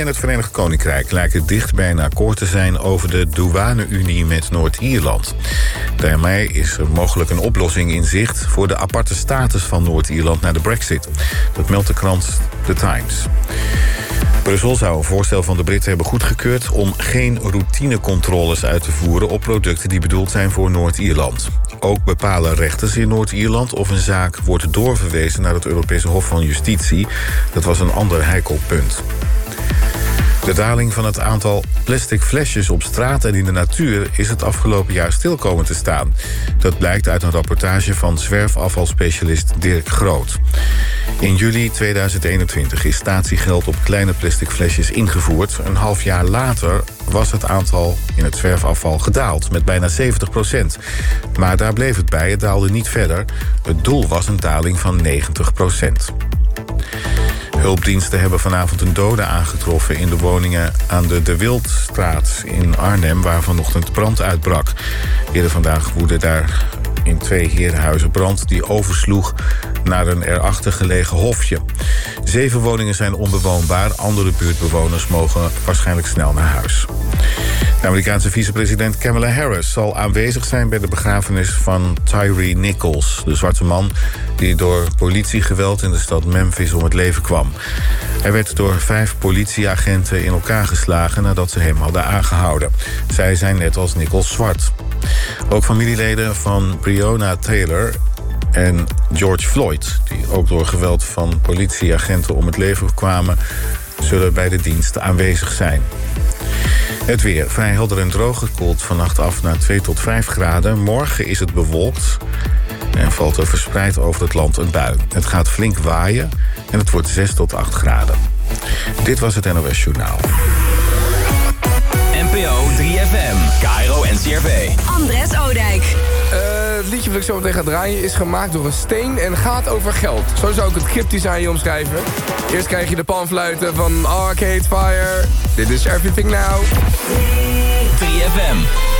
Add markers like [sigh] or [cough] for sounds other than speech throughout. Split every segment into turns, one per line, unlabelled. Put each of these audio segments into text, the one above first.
Unie en het Verenigd Koninkrijk lijken dicht bij een akkoord te zijn over de douane-Unie met Noord-Ierland. Daarmee is er mogelijk een oplossing in zicht voor de aparte status van Noord-Ierland na de Brexit. Dat meldt de krant The Times. Brussel zou een voorstel van de Britten hebben goedgekeurd om geen routinecontroles uit te voeren op producten die bedoeld zijn voor Noord-Ierland. Ook bepalen rechters in Noord-Ierland of een zaak wordt doorverwezen naar het Europese Hof van Justitie. Dat was een ander heikel punt. De daling van het aantal plastic flesjes op straat en in de natuur is het afgelopen jaar stil komen te staan. Dat blijkt uit een rapportage van zwerfafvalspecialist Dirk Groot. In juli 2021 is statiegeld op kleine plastic flesjes ingevoerd. Een half jaar later was het aantal in het zwerfafval gedaald met bijna 70 procent. Maar daar bleef het bij, het daalde niet verder. Het doel was een daling van 90 procent. Hulpdiensten hebben vanavond een dode aangetroffen in de woningen aan de De Wildstraat in Arnhem, waar vanochtend brand uitbrak. Eerder vandaag woedde daar in twee herenhuizen brand die oversloeg naar een erachter gelegen hofje. Zeven woningen zijn onbewoonbaar. Andere buurtbewoners mogen waarschijnlijk snel naar huis. De Amerikaanse vicepresident Kamala Harris zal aanwezig zijn bij de begrafenis van Tyree Nichols, de zwarte man die door politiegeweld in de stad Memphis om het leven kwam. Hij werd door vijf politieagenten in elkaar geslagen nadat ze hem hadden aangehouden. Zij zijn net als Nichols zwart. Ook familieleden van Breonna Taylor en George Floyd, die ook door geweld van politieagenten om het leven kwamen, zullen bij de dienst aanwezig zijn. Het weer vrij helder en droog. Het koelt vannacht af naar 2 tot 5 graden. Morgen is het bewolkt en valt er verspreid over het land een bui. Het gaat flink waaien en het wordt 6 tot 8 graden. Dit was het NOS Journaal.
NPO 3FM, Cairo en CRV.
Andres Odijk.
Eh, het liedje wat ik zo meteen ga draaien is gemaakt door een steen en gaat over geld. Zo zou ik het cryptisch aan je omschrijven. Eerst krijg je de panfluiten van Arcade Fire. Dit is Everything Now.
3FM.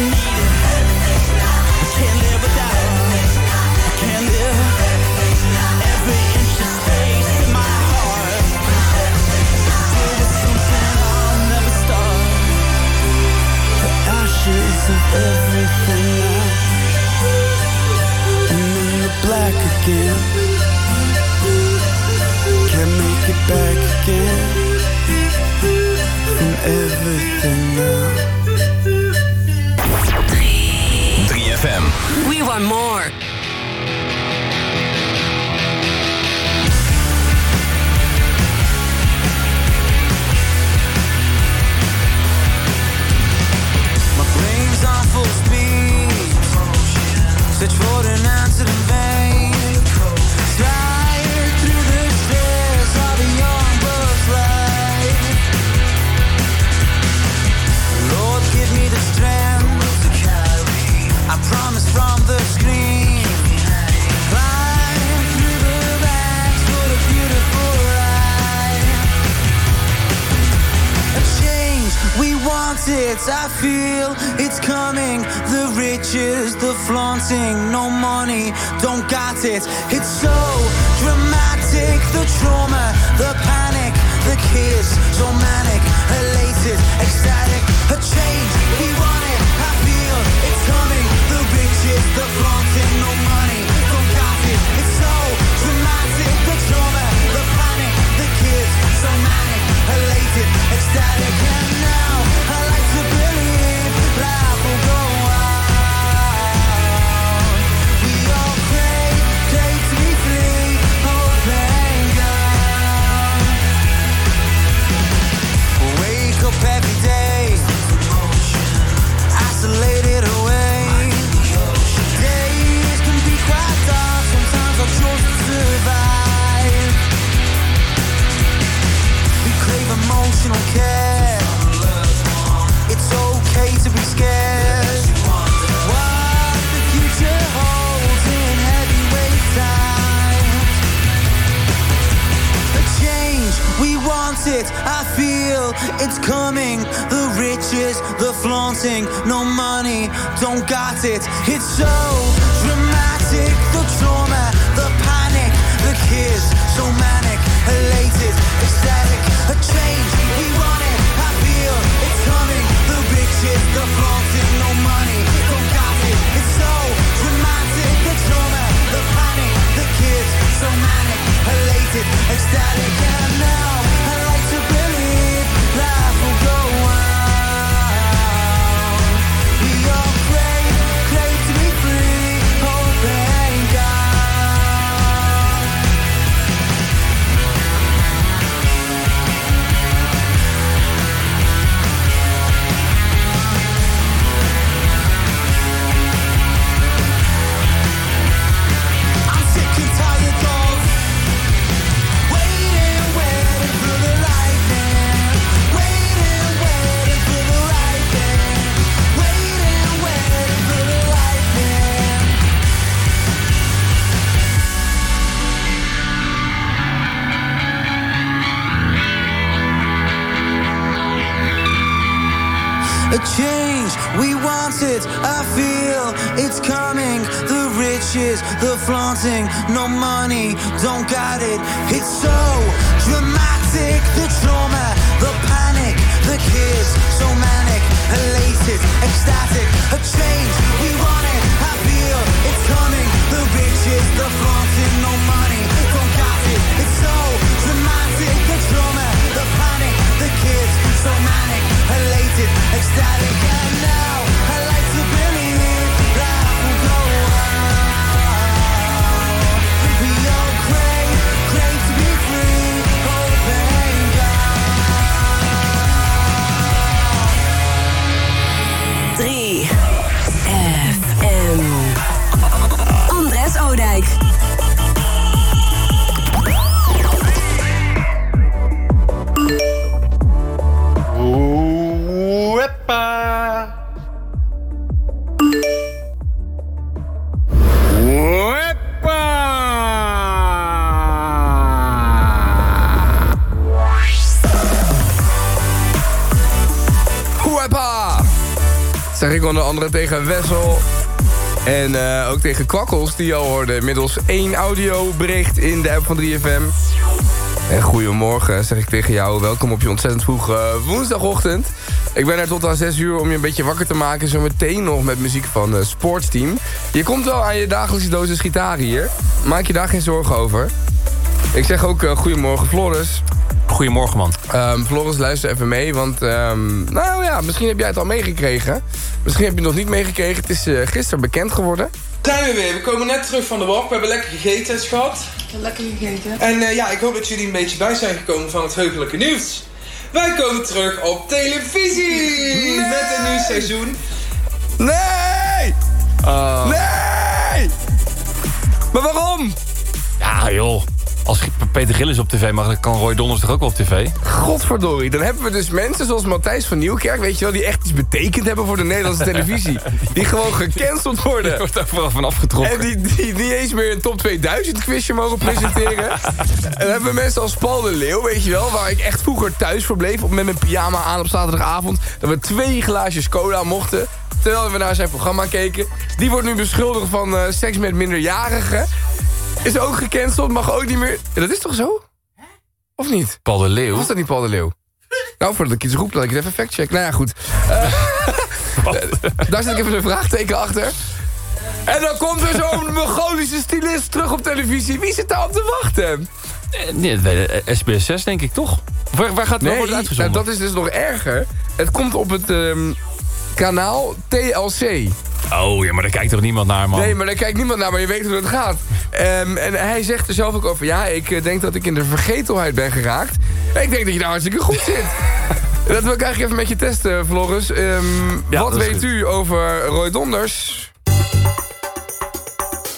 sweet
kids. I feel it's coming. The riches, the flaunting. No money, don't
got
it. It's so dramatic. The trauma, the panic. The kids, so manic. Elated, ecstatic.
A change, we want it. I feel it's coming. The riches, the flaunting. No money, don't got
it. It's
so dramatic. The trauma, the panic. The kids, so manic elated, ecstatic, and now
onder andere tegen Wessel. En uh, ook tegen Kwakkels, die al hoorde. Inmiddels één audiobericht in de app van 3FM. En goedemorgen, zeg ik tegen jou. Welkom op je ontzettend vroege uh, woensdagochtend. Ik ben er tot aan 6 uur om je een beetje wakker te maken. Zo meteen nog met muziek van uh, Sportsteam. Je komt wel aan je dagelijkse dosis gitaar hier. Maak je daar geen zorgen over. Ik zeg ook goedemorgen Floris.
Goedemorgen man.
Um, Floris, luister even mee, want um, nou ja, misschien heb jij het al meegekregen. Misschien heb je het nog niet meegekregen. Het is uh, gisteren bekend geworden.
Zijn we weer. We komen net terug van de walk. We hebben lekker gegeten en schat.
Lekker gegeten.
En uh, ja, ik hoop dat jullie een beetje bij zijn gekomen van het heugelijke nieuws. Wij komen terug op televisie! Nee! Met een nieuw seizoen.
Nee!
Uh.
Nee! Maar waarom?
Ja joh. Als Peter Gillis op tv mag, dan kan Roy Donders toch ook wel op tv?
Godverdorie, dan hebben we dus mensen zoals Matthijs van Nieuwkerk... weet je wel, die echt iets betekend hebben voor de Nederlandse [laughs] televisie. Die gewoon gecanceld worden. [laughs]
Die wordt daar vooral van afgetrokken.
En die, die niet eens meer een top 2000 quizje mogen presenteren. [laughs] en dan hebben we mensen als Paul de Leeuw, weet je wel... waar ik echt vroeger thuis verbleef met mijn pyjama aan op zaterdagavond... dat we twee glaasjes cola mochten terwijl we naar zijn programma keken. Die wordt nu beschuldigd van uh, seks met minderjarigen. Is ook gecanceld, mag ook niet meer... Dat is toch zo? Of niet?
Paul de Leeuw?
Of was dat niet Paul de Leeuw? Nou, voordat ik iets roep, laat ik het even factcheck. Nou ja, goed. Uh, daar zit ik even een vraagteken achter. En dan komt er zo'n [laughs] Mongolische stylist terug op televisie. Wie zit daar op te wachten?
Nee, SBS 6 denk ik toch? Waar, waar gaat het
nee,
worden uitgezonden?
Nou, dat is dus nog erger. Het komt op het um, kanaal TLC.
Oh, ja, maar daar kijkt toch niemand naar, man?
Nee, maar daar kijkt niemand naar, maar je weet hoe het gaat. Um, en hij zegt er zelf ook over... ja, ik denk dat ik in de vergetelheid ben geraakt. Ik denk dat je daar hartstikke goed zit. [laughs] dat wil ik eigenlijk even met je testen, Floris. Um, ja, wat weet goed. u over Roy Donders?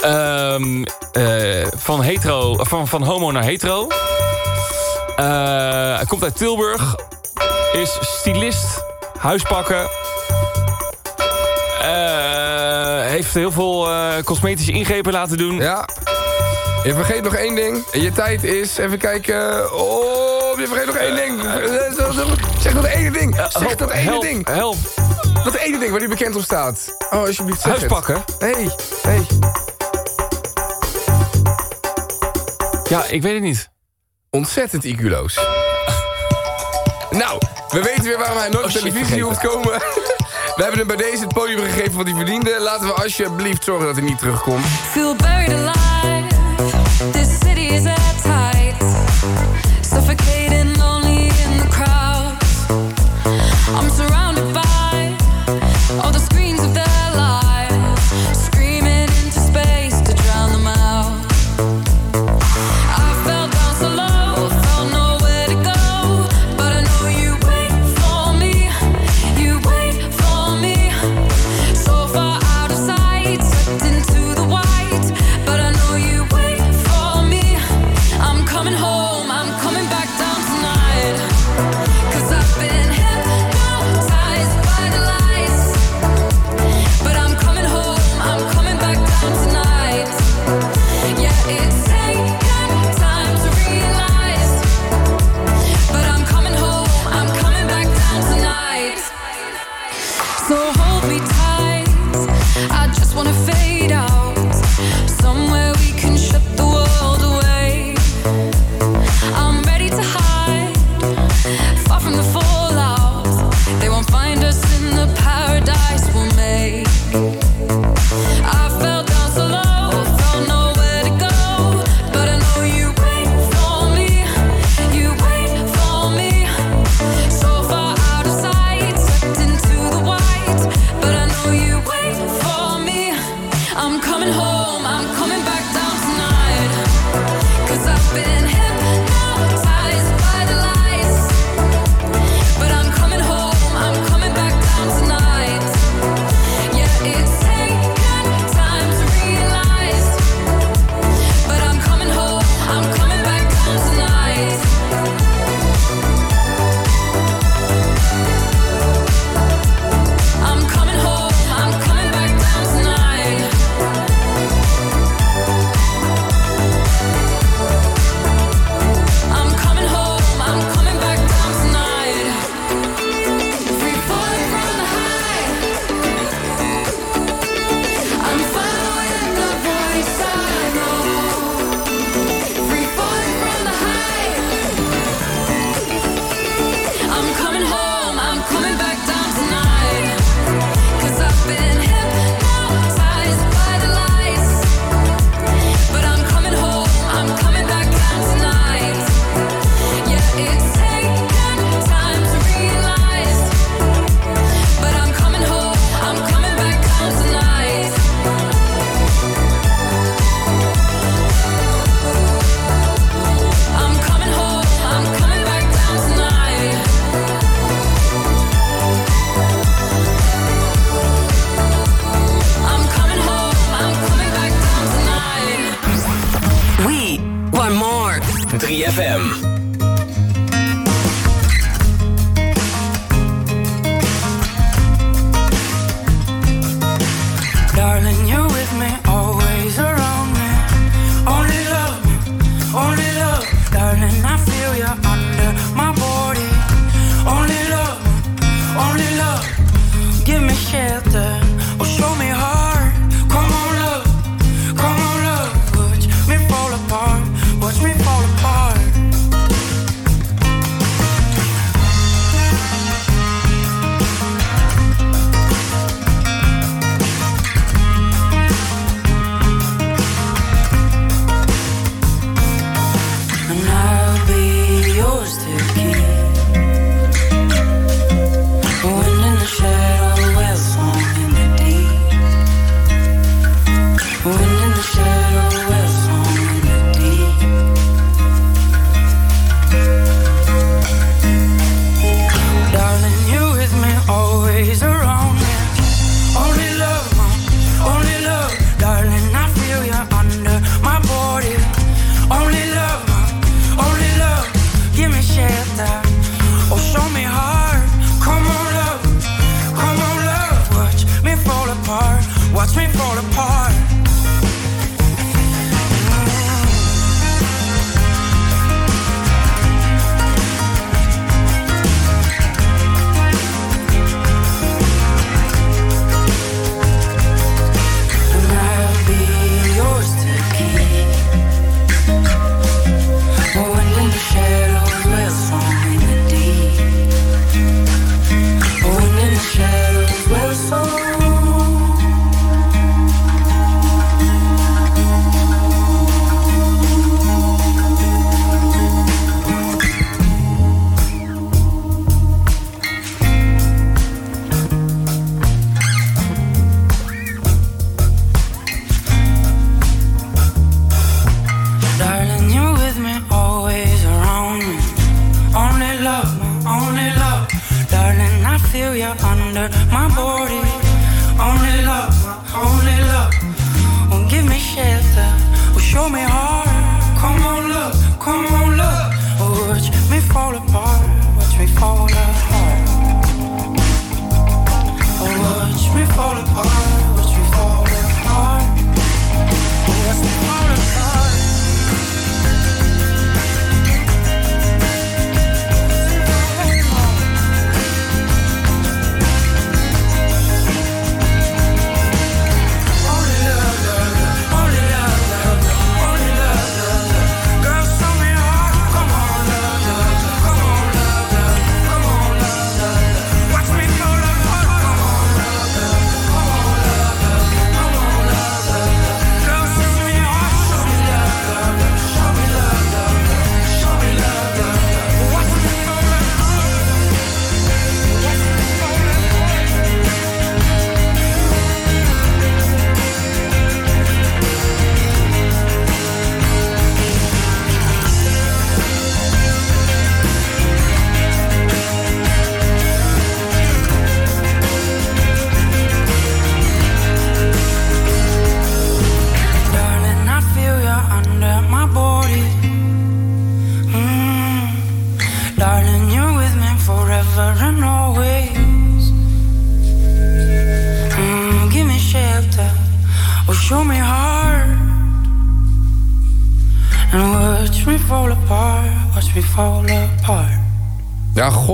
Um, uh, van, hetero, van, van homo naar hetero. Uh, hij komt uit Tilburg. Is stylist. Huispakken. Uh, heeft heel veel uh, cosmetische ingrepen laten doen.
Ja. Je vergeet nog één ding. Je tijd is, even kijken... Oh, je vergeet nog één ding. Zeg dat ene ding. Zeg dat ene
help,
ding.
Help.
Dat ene ding waar die bekend op staat. Oh, alsjeblieft zeg
Huispakken?
Hé, hey, hey.
Ja, ik weet het niet.
Ontzettend IQ-loos. [laughs] nou, we weten weer waarom hij nooit op
Oh,
televisie hoeft komen. [laughs] We hebben hem bij deze het podium gegeven wat hij verdiende. Laten we alsjeblieft zorgen dat hij niet terugkomt.
Feel buried alive. This city is at tight. Suffocating, lonely in the crowd. I'm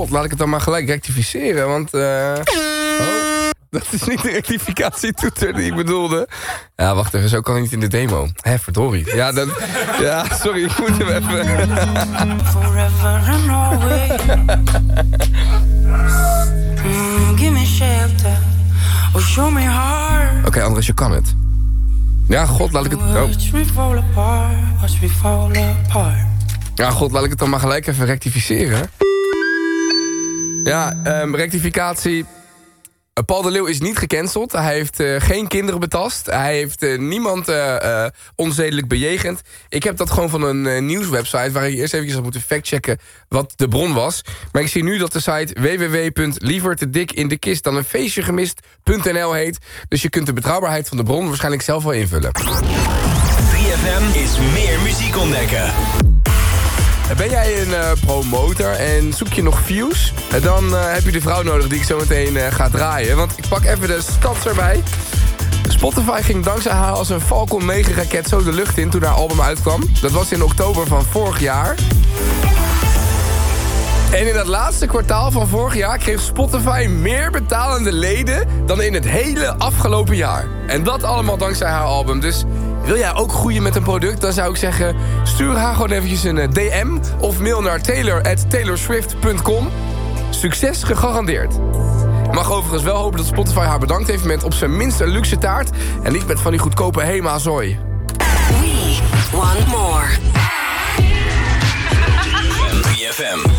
Laat ik het dan maar gelijk rectificeren, want... eh Oh, dat is niet de rectificatietoeter die ik bedoelde. Ja, wacht even, zo kan ik niet in de demo. Hé, verdorie. Ja, dat, ja sorry, ik moet hem even...
Mm, heart.
Oké, Andres, je kan het. Ja, god, laat ik het... Oh. Ja, god, laat ik het dan maar gelijk even rectificeren. Ja, ehm, rectificatie. Eh, Paul de Leeuw is niet gecanceld. Hij heeft eh, geen kinderen betast. Hij heeft eh, niemand onzedelijk bejegend. Ik heb dat gewoon van een nieuwswebsite... waar ik eerst even had moeten factchecken wat de bron was. Maar ik zie nu dat de site www.liever te dik in de kist... dan een feestje heet. Dus je kunt de betrouwbaarheid van de bron waarschijnlijk zelf wel invullen.
3FM is meer muziek ontdekken.
Ben jij een eh, promotor en zoek je nog views? Eh, Dan eh, heb je de vrouw nodig die ik zo meteen ga draaien. Want ik pak even de stats erbij. Spotify ging dankzij haar als een Falcon 9 raket zo de lucht in toen haar album uitkwam. Dat was in oktober van vorig jaar. En in dat laatste kwartaal van vorig jaar kreeg Spotify meer betalende leden dan in het hele afgelopen jaar. En dat allemaal dankzij haar album. Dus wil jij ook groeien met een product, dan zou ik zeggen... stuur haar gewoon eventjes een eh, DM of mail naar taylor.taylorswift.com. Succes gegarandeerd. Mag overigens wel hopen dat Spotify haar bedankt heeft met op zijn minst een luxe taart... en niet met van die goedkope Hema zooi.
We want more. [laughs]
3FM.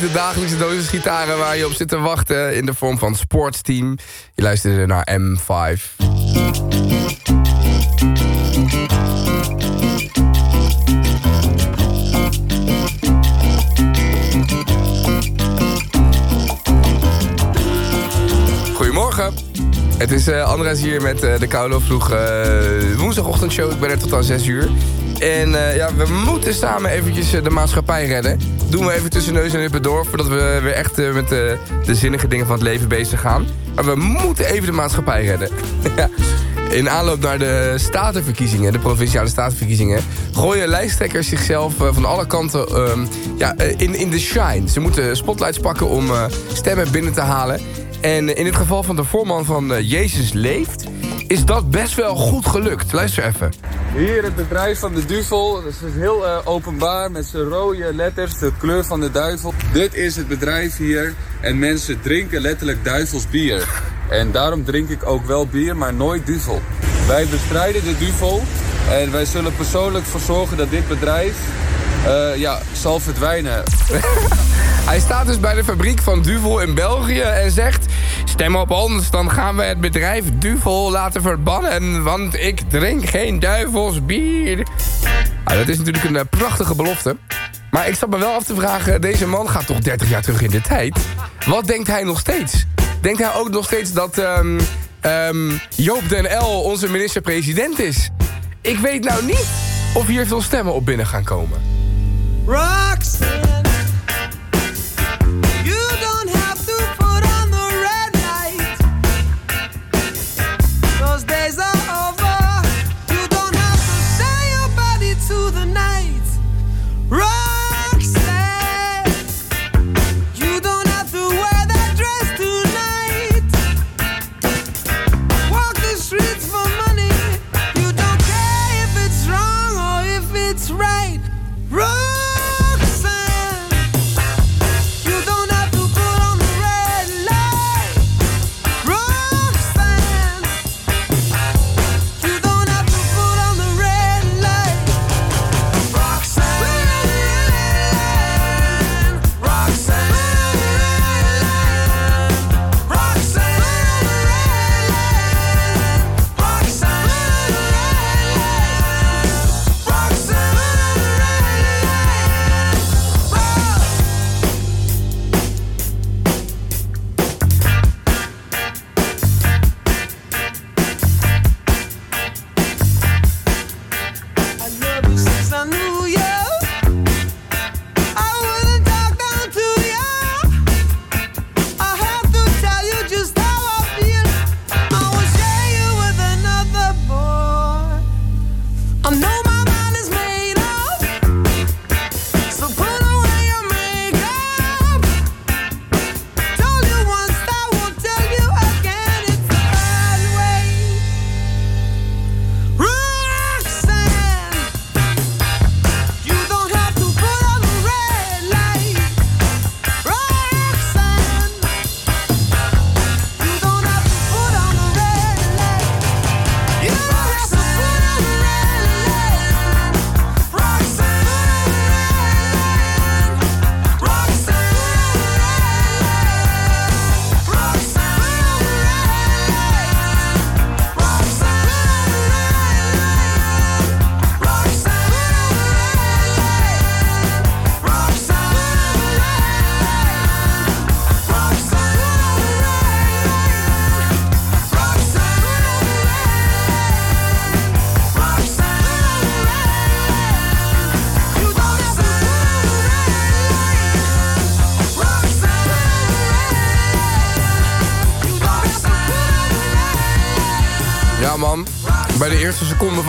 De dagelijkse dosis gitaren waar je op zit te wachten... in de vorm van sportsteam. Je luisterde naar M5. Goedemorgen. Het is eh Andres hier met eh, de Koude Vroeg eh, woensdagochtendshow. Ik ben er tot aan 6 uur. En eh, ja, we moeten samen eventjes eh, de maatschappij redden. Doen we even tussen neus en lippen door... voordat we weer echt eh, met de, de zinnige dingen van het leven bezig gaan. Maar we moeten even de maatschappij redden. [laughs] In aanloop naar de statenverkiezingen, de provinciale statenverkiezingen... gooien lijsttrekkers zichzelf van alle kanten ehm, ja, in, in de shine. Ze moeten spotlights pakken om stemmen binnen te halen. En in het geval van de voorman van Jezus Leeft... is dat best wel goed gelukt. Luister even.
Hier het bedrijf van de duivel. Dat is heel eh, openbaar met zijn rode letters, de kleur van de duivel. Dit is het bedrijf hier en mensen drinken letterlijk duivelsbier. En daarom drink ik ook wel bier, maar nooit duvel. Wij bestrijden de duvel en wij zullen persoonlijk voor zorgen dat dit bedrijf eh, ja, zal verdwijnen. [laughs]
Hij staat dus bij de fabriek van Duvel in België en zegt... Stem op ons, dan gaan we het bedrijf Duvel laten verbannen... want ik drink geen duivelsbier. Ah, dat is natuurlijk een eh, prachtige belofte. Maar ik zat me wel af te vragen... deze man gaat toch 30 jaar terug in de tijd? Wat denkt hij nog steeds? Denkt hij ook nog steeds dat ehm, ehm, Joop den L onze minister-president is? Ik weet nou niet of hier veel stemmen op binnen gaan komen.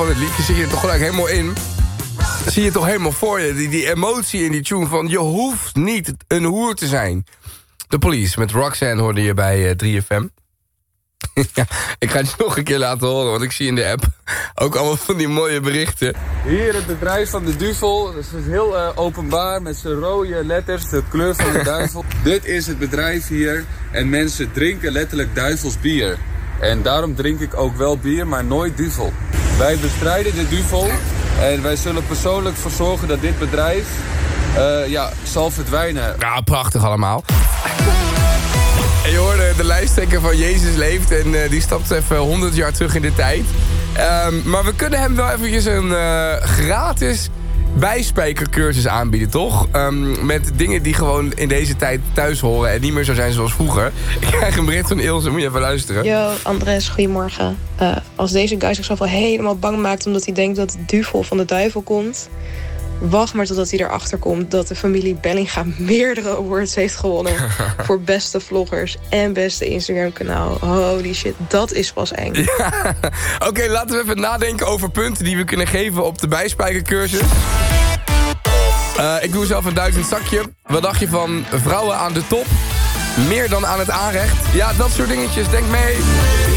Van het liedje zie je toch gelijk helemaal in. Zie je toch helemaal voor je, die, die emotie in die tune van... je hoeft niet een hoer te zijn. De Police met Roxanne hoorde je bij eh, 3FM. [laughs] ja, ik ga het nog een keer laten horen, want ik zie in de app ook allemaal van die mooie berichten.
Hier het bedrijf van de duivel. Dat is heel eh, openbaar met zijn rode letters, de kleur van de [laughs] duivel. Dit is het bedrijf hier en mensen drinken letterlijk duivelsbier. En daarom drink ik ook wel bier, maar nooit duvel. Wij bestrijden de duvel en wij zullen persoonlijk voor zorgen dat dit bedrijf eh, ja, zal verdwijnen.
Ja, prachtig allemaal. En je hoorde de lijsttrekker van Jezus leeft en eh, die stapt even 100 jaar terug in de tijd. Ehm, maar we kunnen hem wel eventjes een eh, gratis bijspijkercursus aanbieden, toch? Ehm, met dingen die gewoon in deze tijd thuis horen en niet meer zo zijn zoals vroeger. Ik krijg een bericht van Ilse, moet je even luisteren.
Yo, Andres, goedemorgen. Eh, als deze guy zichzelf al helemaal bang maakt omdat hij denkt dat het duvel van de duivel komt, wacht maar totdat hij erachter komt dat de familie Bellinga [laughs] meerdere awards heeft gewonnen [laughs] voor beste vloggers en beste Instagram-kanaal. Holy shit, dat is pas eng. [laughs]
Oké, laten we even nadenken over punten die we kunnen geven op de bijspijkercursus. Eh, ik doe zelf een duizend zakje. Wat dacht je van vrouwen aan de top? Meer dan aan het aanrecht? Ja, dat soort dingetjes. Denk mee.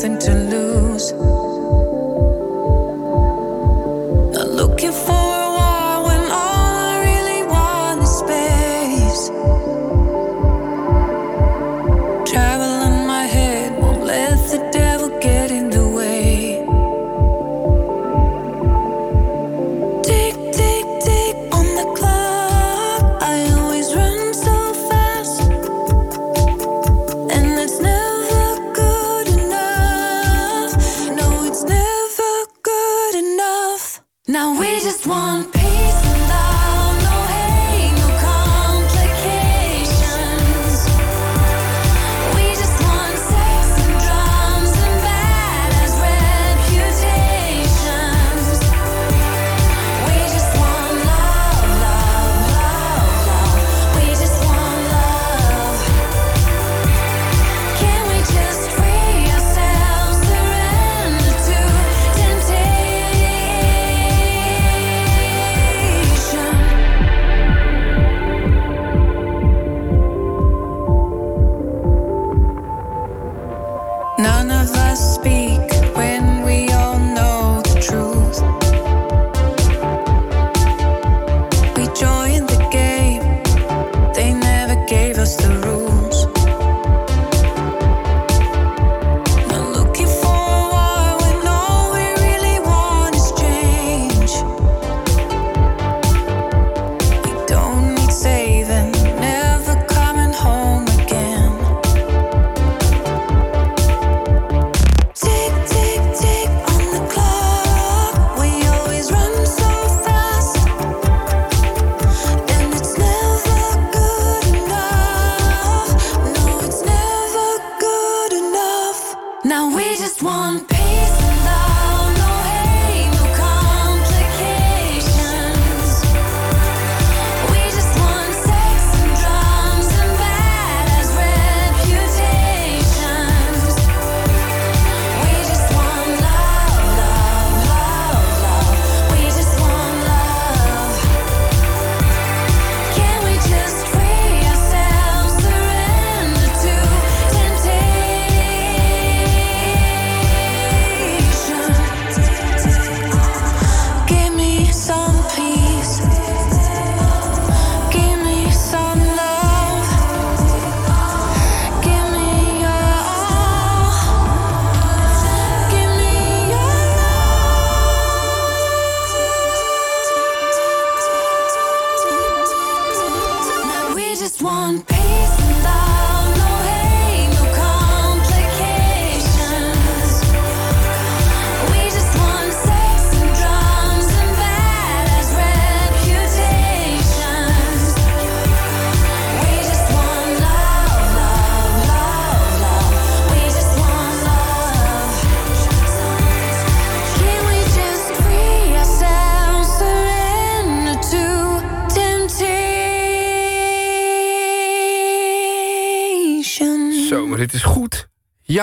Nothing to lose.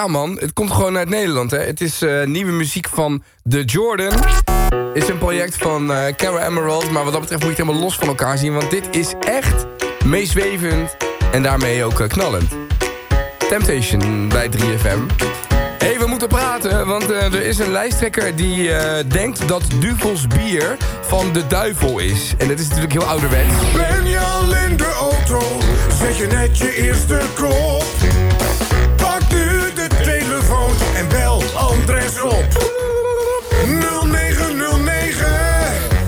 Man, het komt gewoon uit Nederland hè. Het is eh, nieuwe muziek van The Jordan. Is een project van eh Cara Emerald. Maar wat dat betreft moet je het helemaal los van elkaar zien. Want dit is echt meeswevend. En daarmee ook eh, knallend. Temptation bij 3FM. hey, we moeten praten, want er is een lijsttrekker die denkt dat Duvels bier van de duivel is. En dat is natuurlijk heel ouderwets.
Ben je al in de auto? Zet je net je eerste kop. Bel Andres op. 0909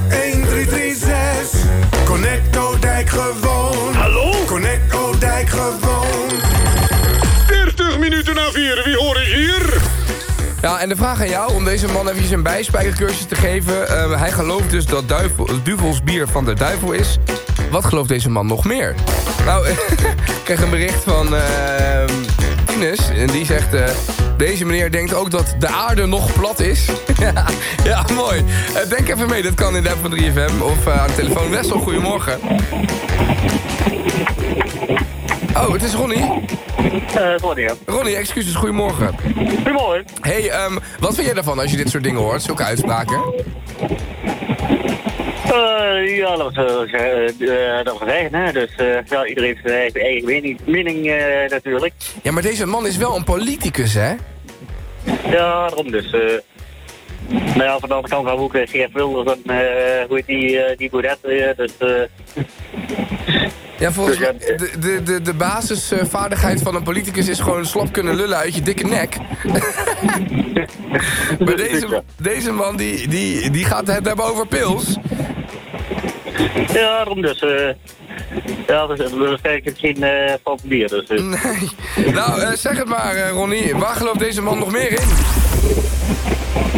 1336 Connecto Dijk gewoon. Hallo? Connecto Dijk gewoon. 30 minuten na vier, wie hoor ik hier?
Ja, en de vraag aan jou om deze man eventjes een bijspijkercursus te geven. Eh, hij gelooft dus dat duivel, Duvels bier van de duivel is. Wat gelooft deze man nog meer? Nou, [laughs] ik kreeg een bericht van eh, Ines. En die zegt... eh, deze meneer denkt ook dat de aarde nog plat is. [laughs] ja, mooi. Eh, denk even mee, dat kan in de app van 3FM. Of eh, aan de telefoon. Wessel, goedemorgen. Oh, het is Ronnie.
Ronnie,
Ronnie, excuses, goedemorgen.
Goedemorgen.
Hey, ehm, wat vind jij daarvan als je dit soort dingen hoort? Zulke uitspraken?
Eh, ja, dat was, eh, eh, dat was eigen, hè. Dus eh, ja, iedereen heeft zijn eigen, eigen mening, mening natuurlijk.
Ja, maar deze man is wel een politicus, hè?
Ja, daarom dus. nou ja, van de andere kant we ook uh, Geert Wilders en hoe heet die, die Baudet. Dus
Ja, volgens mij, de, de, de, de basisvaardigheid van een politicus is gewoon slap kunnen lullen uit je dikke nek. [laughs] maar deze, deze man, die, die, die gaat het hebben over pils.
ja, daarom dus. eh ja, dus, dat is waarschijnlijk geen eh van bier. Dus, eh.
Nee. Nou, eh, zeg het maar, eh, Ronnie. Waar gelooft deze man nog meer in?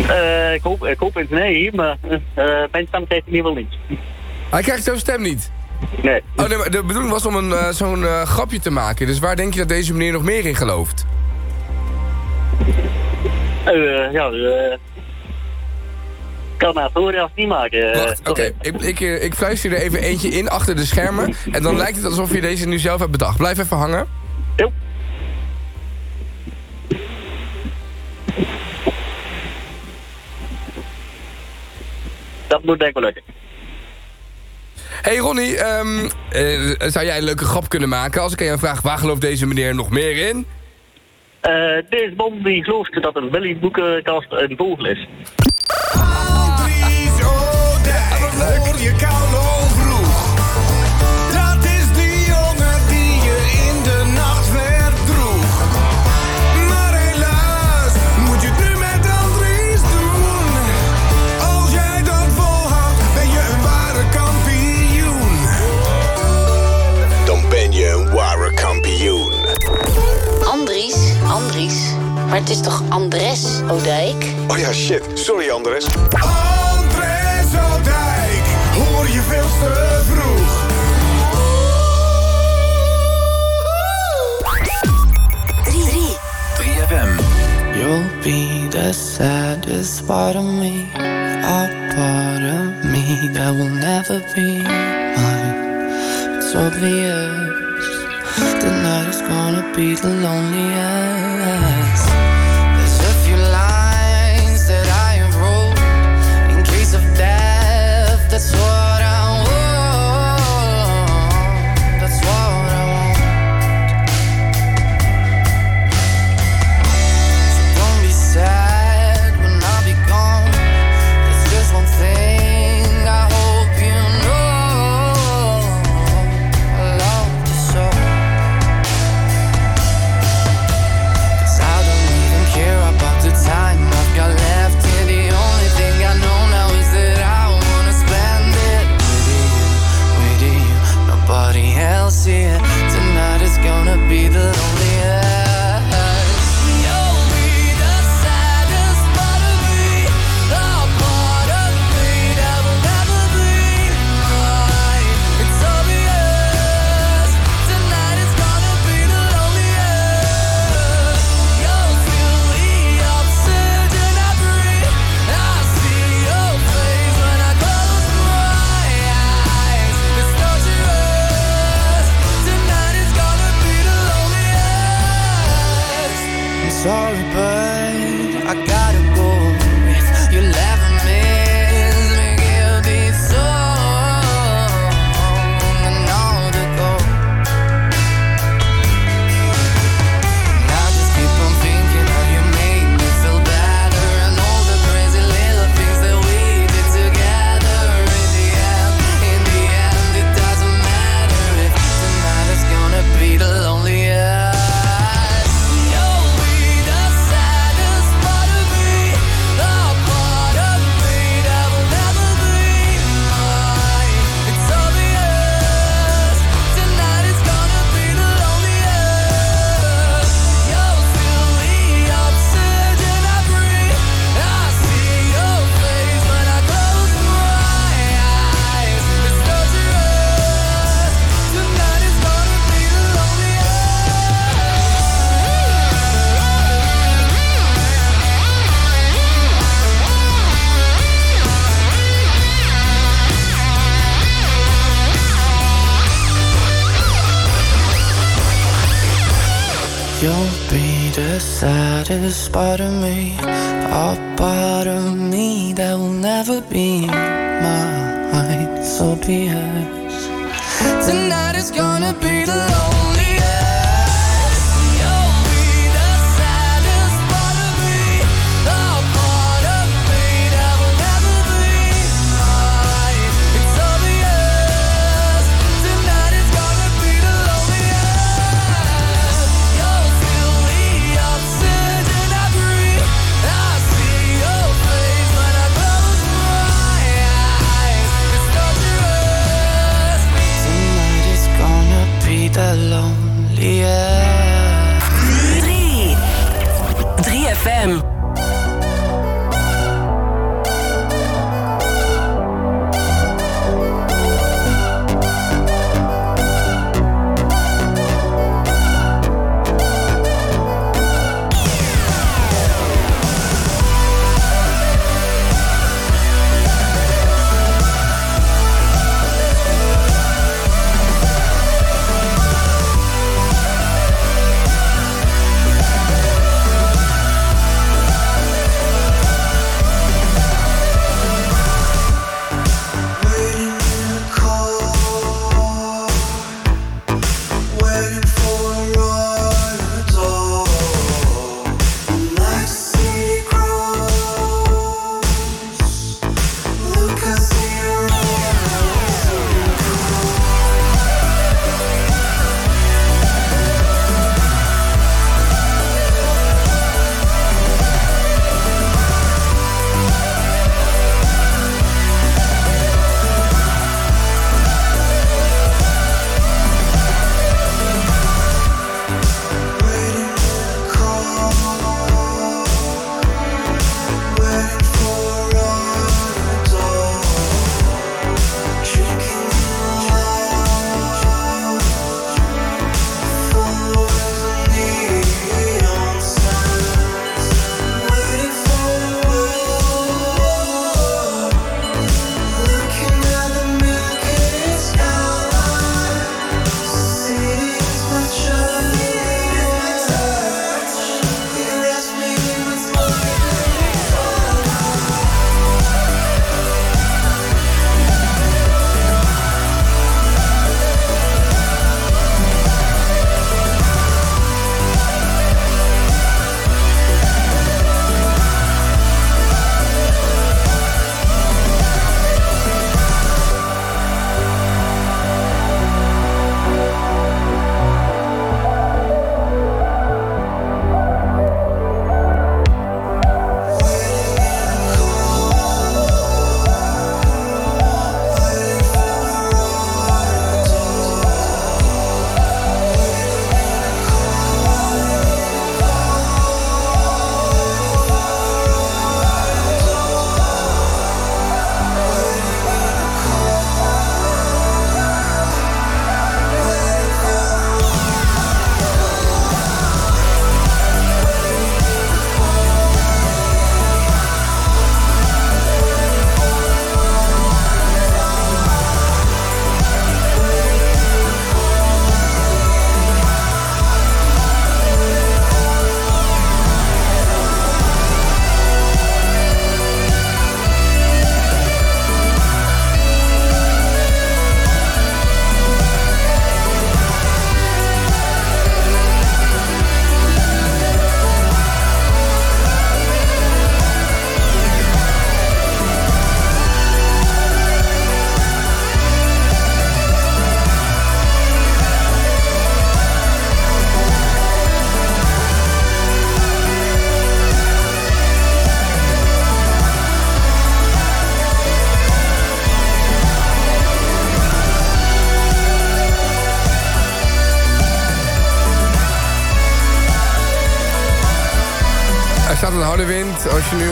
Eh, ik, hoop, ik hoop het nee, maar eh, mijn stem krijgt in ieder geval niet.
Hij krijgt zo'n stem niet.
Nee.
Oh nee, maar de bedoeling was om een, eh, zo'n eh, grapje te maken. Dus waar denk je dat deze meneer nog meer in gelooft?
Eh, ja, kan maar voor of niet maken.
Wacht, oké. Ik, ik, ik fluister er even eentje in achter de schermen. En dan lijkt het alsof je deze nu zelf hebt bedacht. Blijf even hangen.
Jo. Dat moet denk ik wel lukken.
Hey Ronnie, ehm, eh, zou jij een leuke grap kunnen maken? Als ik aan jou vraag, waar gelooft deze meneer nog meer in?
Eh, deze man die gelooft dat een Willy boekenkast een vogel is.
Hoor je koude Maar het
is toch Andres Odijk?
Oh ja, shit. Sorry, Andres.
Andres Oudijk, hoor je veel te vroeg.
You'll be the saddest part of me, a part of me that will never be mine. It's obvious tonight is gonna be the loneliest.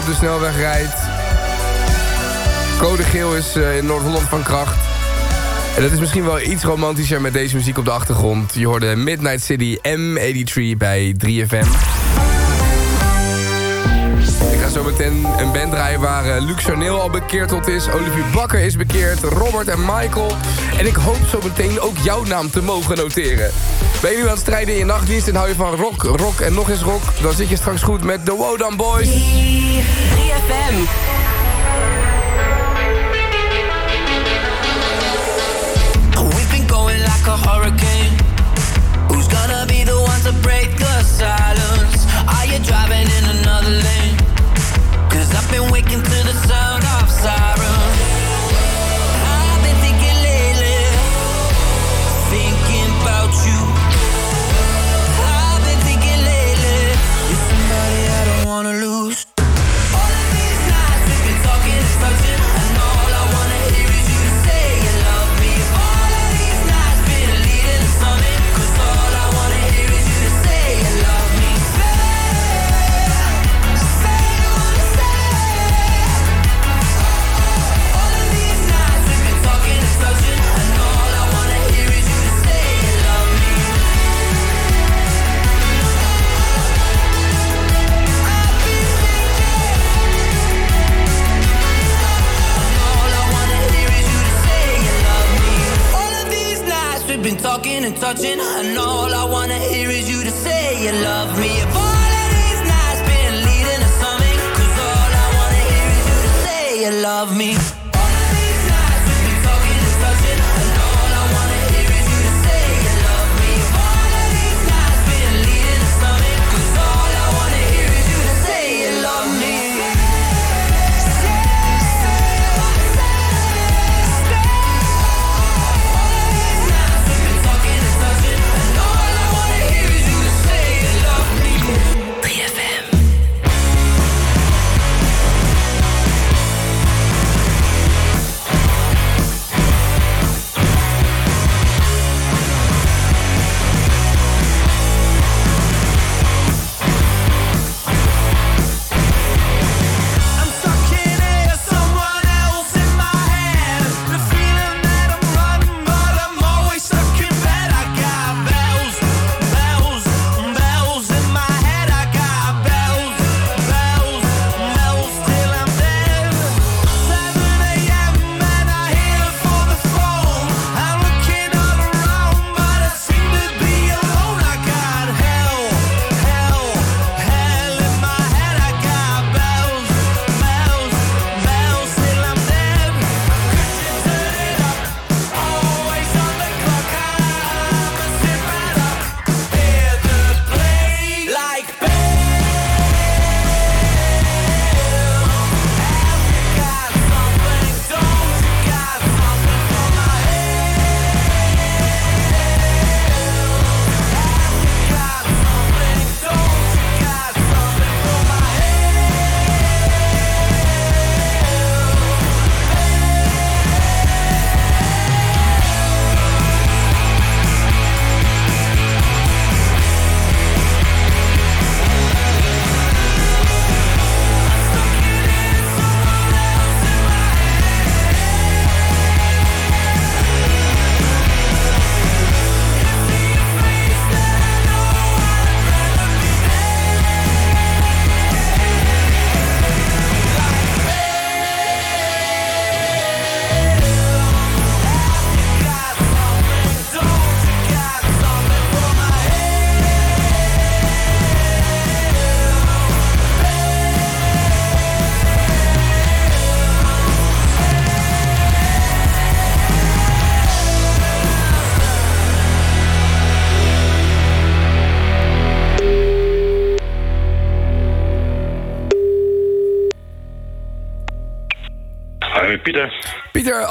de snelweg rijdt. Code geel is eh, in Noord-Holland van kracht. En dat is misschien wel iets romantischer met deze muziek op de achtergrond. Je hoorde Midnight City M83 bij 3FM zometeen een band draaien waar eh, Luc Chanel al bekeerd tot is. Olivier Bakker is bekeerd, Robert en Michael. En ik hoop zometeen ook jouw naam te mogen noteren. Ben je het strijden in je nachtdienst en hou je van rock, rock en nog eens rock... dan zit je straks goed met de Wodan Boys.
3FM.
We've been going like a hurricane. Who's gonna be the one to break the silence? Are you driving in another lane? Cause I've been waking to the sound of sirens. I've been thinking lately, thinking about you.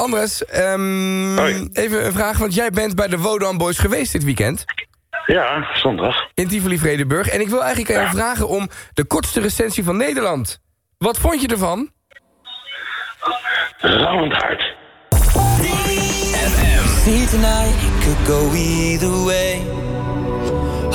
Andres, ehm, even een vraag, want jij bent bij de Wodan Boys geweest dit weekend.
Ja, zondag.
In Tivoli Vredenburg. En ik wil eigenlijk aan jou vragen om de kortste recensie van Nederland. Wat vond je ervan?
Rauwend hard.
See tonight could go either way.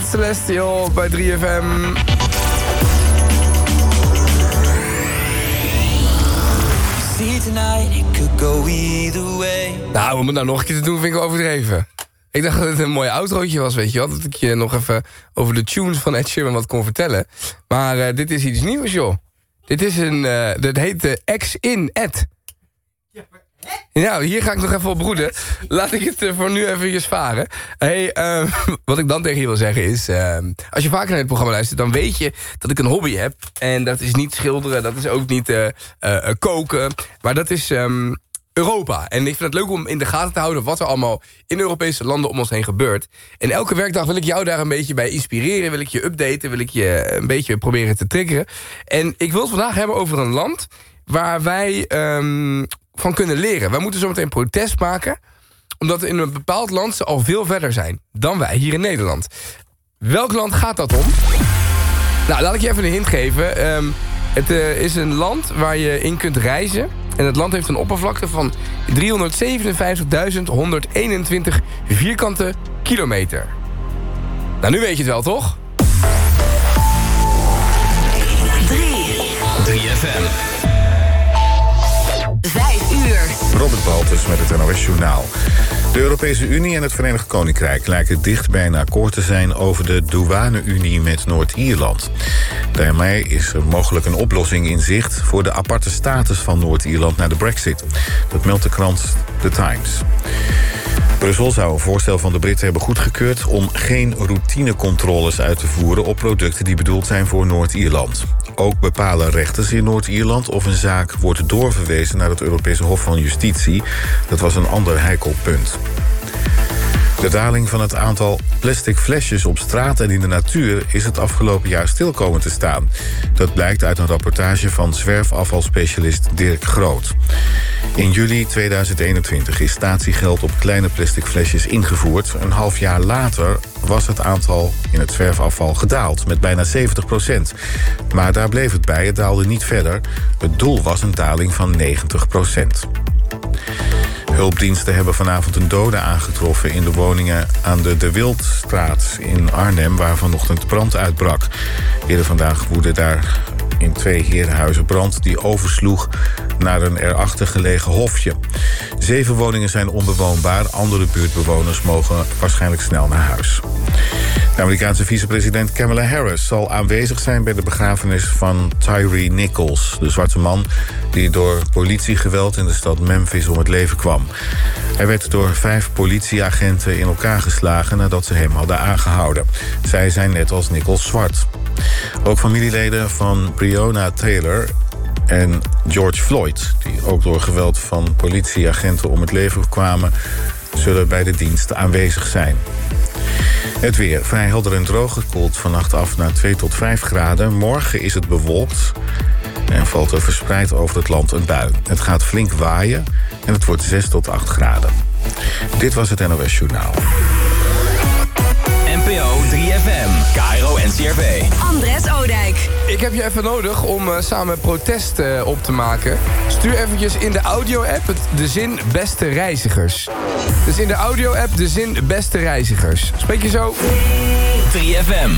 Met Celestial bij 3FM.
See tonight, it could go either way.
Nou, om het nou nog een keer te doen vind ik overdreven. Ik dacht dat het een mooi outrootje was, weet je wel. Dat ik je nog even over de tunes van Ed Sheeran wat kon vertellen. Maar eh, dit is iets nieuws, joh. Dit is een, eh dat heet de X-In Ed. Ja, hier ga ik nog even op broeden. Laat ik het eh, voor nu eventjes varen. Hey, eh, [laughs] wat ik dan tegen je wil zeggen is... eh, als je vaker naar het programma luistert... dan weet je dat ik een hobby heb. En dat is niet schilderen, dat is ook niet eh, eh, koken. Maar dat is ehm, Europa. En ik vind het leuk om in de gaten te houden... wat er allemaal in Europese landen om ons heen gebeurt. En elke werkdag wil ik jou daar een beetje bij inspireren. Wil ik je updaten, wil ik je een beetje proberen te triggeren. En ik wil het vandaag hebben over een land... waar wij ehm, van kunnen leren. Wij moeten zometeen protest maken... omdat in een bepaald land ze al veel verder zijn... dan wij hier in Nederland. Welk land gaat dat om? Nou, laat ik je even een hint geven. Ehm, het eh, is een land waar je in kunt reizen. En het land heeft een oppervlakte van 357.121 vierkante kilometer. Nou, nu weet je het wel, toch?
3FM.
Robert Baltus met het NOS Journaal. De Europese Unie en het Verenigd Koninkrijk lijken dicht bij een akkoord te zijn over de douane-Unie met Noord-Ierland. Daarmee is er mogelijk een oplossing in zicht voor de aparte status van Noord-Ierland na de Brexit. Dat meldt de krant The Times. Brussel zou een voorstel van de Britten hebben goedgekeurd om geen routinecontroles uit te voeren op producten die bedoeld zijn voor Noord-Ierland. Ook bepalen rechters in Noord-Ierland of een zaak wordt doorverwezen naar het Europese Hof van Justitie. Dat was een ander heikel punt. De daling van het aantal plastic flesjes op straat en in de natuur is het afgelopen jaar stil komen te staan. Dat blijkt uit een rapportage van zwerfafvalspecialist Dirk Groot. In juli 2021 is statiegeld op kleine plastic flesjes ingevoerd. Een half jaar later was het aantal in het zwerfafval gedaald met bijna 70 procent. Maar daar bleef het bij, het daalde niet verder. Het doel was een daling van 90 procent. Hulpdiensten hebben vanavond een dode aangetroffen in de woningen aan de De Wildstraat in Arnhem, waar vanochtend brand uitbrak. Eerder vandaag woedde daar in twee herenhuizen brand die oversloeg naar een erachter gelegen hofje. Zeven woningen zijn onbewoonbaar. Andere buurtbewoners mogen waarschijnlijk snel naar huis. De Amerikaanse vicepresident Kamala Harris zal aanwezig zijn bij de begrafenis van Tyree Nichols, de zwarte man die door politiegeweld in de stad Memphis om het leven kwam. Hij werd door vijf politieagenten in elkaar geslagen nadat ze hem hadden aangehouden. Zij zijn net als Nichols zwart. Ook familieleden van Breonna Taylor en George Floyd, die ook door geweld van politieagenten om het leven kwamen, zullen bij de dienst aanwezig zijn. Het weer vrij helder en droog. Het koelt vannacht af naar 2 tot 5 graden. Morgen is het bewolkt en valt er verspreid over het land een bui. Het gaat flink waaien en het wordt 6 tot 8 graden. Dit was het NOS Journaal.
NPO 3FM, Cairo en CRV.
Andres Odijk.
Ik heb je even nodig om eh, samen protest eh, op te maken. Stuur eventjes in de audio-app de zin beste reizigers. Dus in de audio-app de zin beste reizigers. Spreek je zo? 3FM.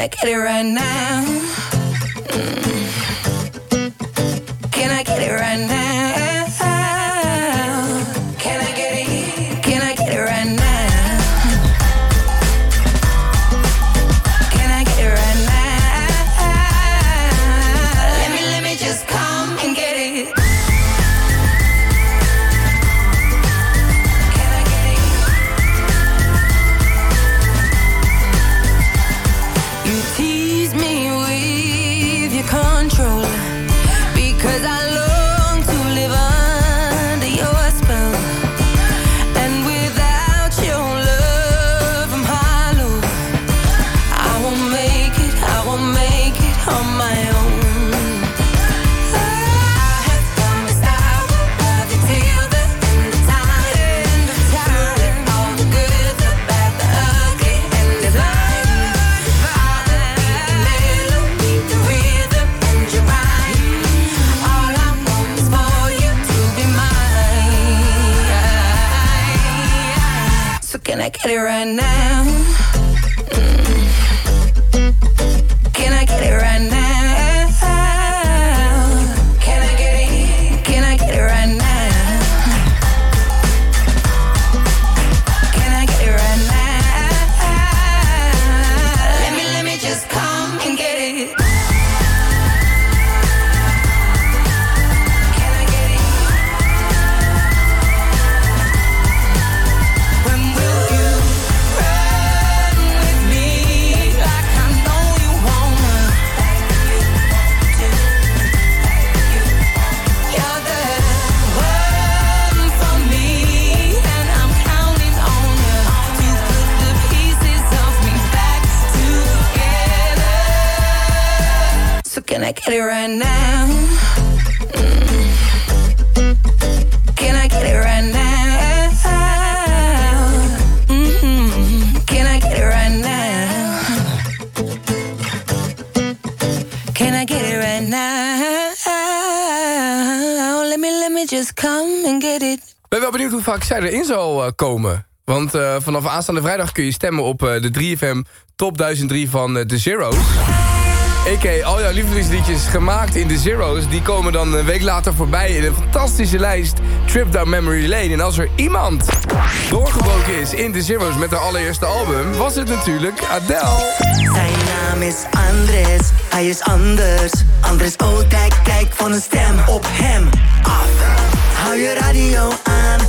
I get it right now? Mm. Can I get it right now? Can I get it right now?
Zij erin zal eh, komen. Want eh, vanaf aanstaande vrijdag kun je stemmen op eh, de 3FM Top 1003 van eh, The Zero's. A.k.a. al jouw lievelingsliedjes gemaakt in The Zero's... die komen dan een week later voorbij in een fantastische lijst... Trip Down Memory Lane. En als er iemand doorgebroken is in The Zero's met haar allereerste album... was het natuurlijk Adele.
Zijn naam is Andres, hij is anders. Andres, oh kijk, van een stem op hem. Hou je radio aan,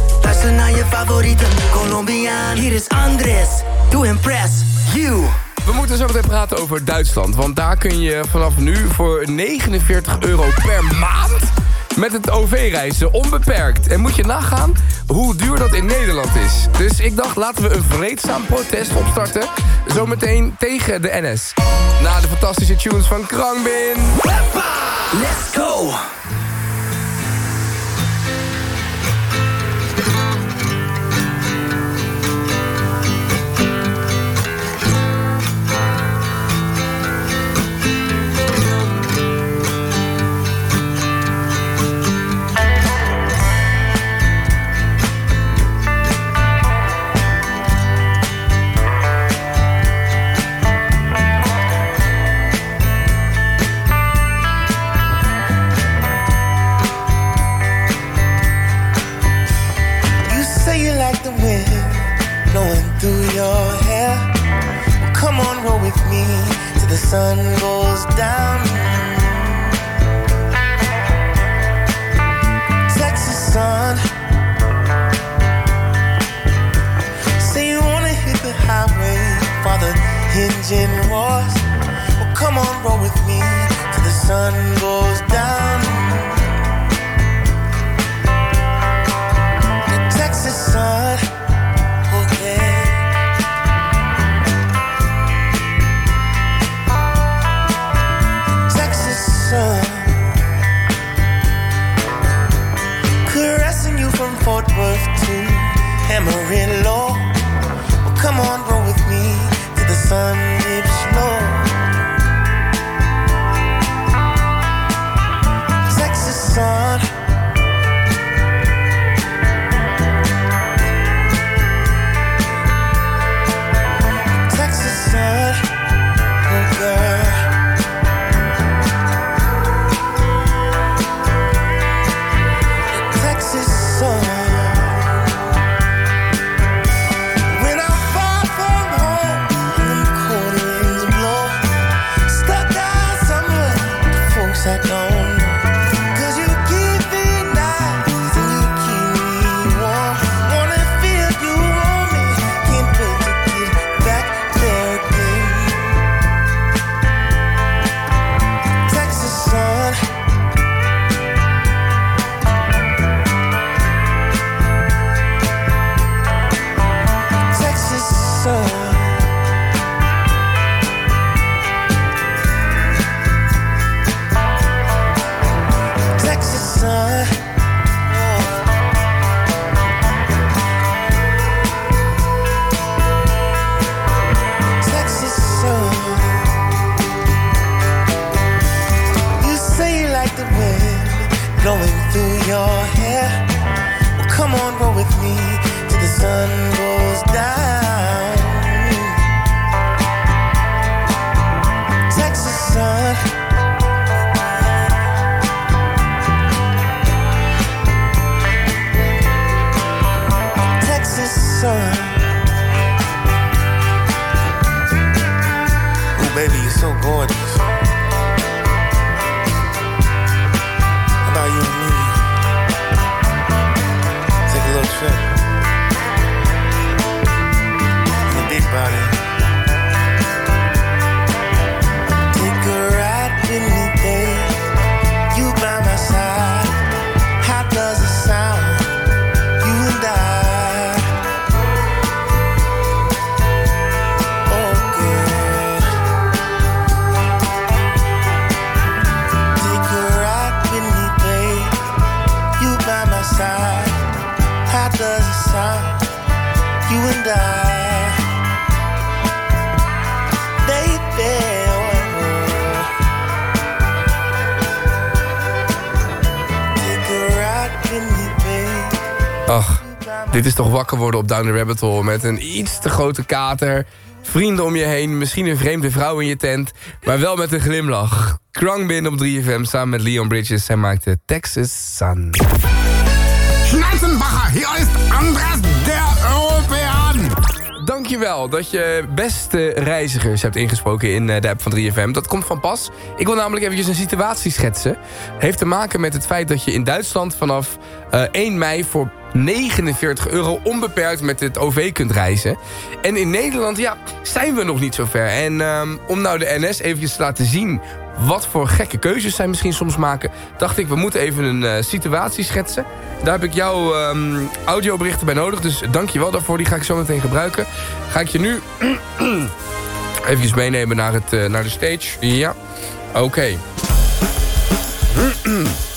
naar je favoriete Colombiaan. Hier is Andres, to impress you.
We moeten zo meteen praten over Duitsland. Want daar kun je vanaf nu voor 49 euro per maand... met het OV reizen, onbeperkt. En moet je nagaan hoe duur dat in Nederland is. Dus ik dacht, laten we een vreedzaam protest opstarten. Zometeen tegen de NS. Na de fantastische tunes van Krangbin.
Let's go!
Dit is toch wakker worden op Down the Rabbit Hole... met een iets te grote kater, vrienden om je heen... misschien een vreemde vrouw in je tent, maar wel met een glimlach. Krangbin op 3FM samen met Leon Bridges. Hij maakte Texas Sun.
Schneizenbacher, hier is Andres der European.
Dankjewel dat je beste reizigers hebt ingesproken in eh, de app van 3FM. Dat komt van pas. Ik wil namelijk eventjes een situatie schetsen. Heeft te maken met het feit dat je in Duitsland vanaf eh, 1 mei voor 49 euro onbeperkt met het OV kunt reizen. En in Nederland, ja, zijn we nog niet zo ver. En ehm, om nou de NS eventjes te laten zien wat voor gekke keuzes zij misschien soms maken... dacht ik, we moeten even een eh, situatie schetsen. Daar heb ik jouw ehm, audioberichten bij nodig, dus dank je wel daarvoor. Die ga ik zo meteen gebruiken. Ga ik je nu [clears throat] even meenemen naar, het, eh, naar de stage. Ja, oké. [clears throat]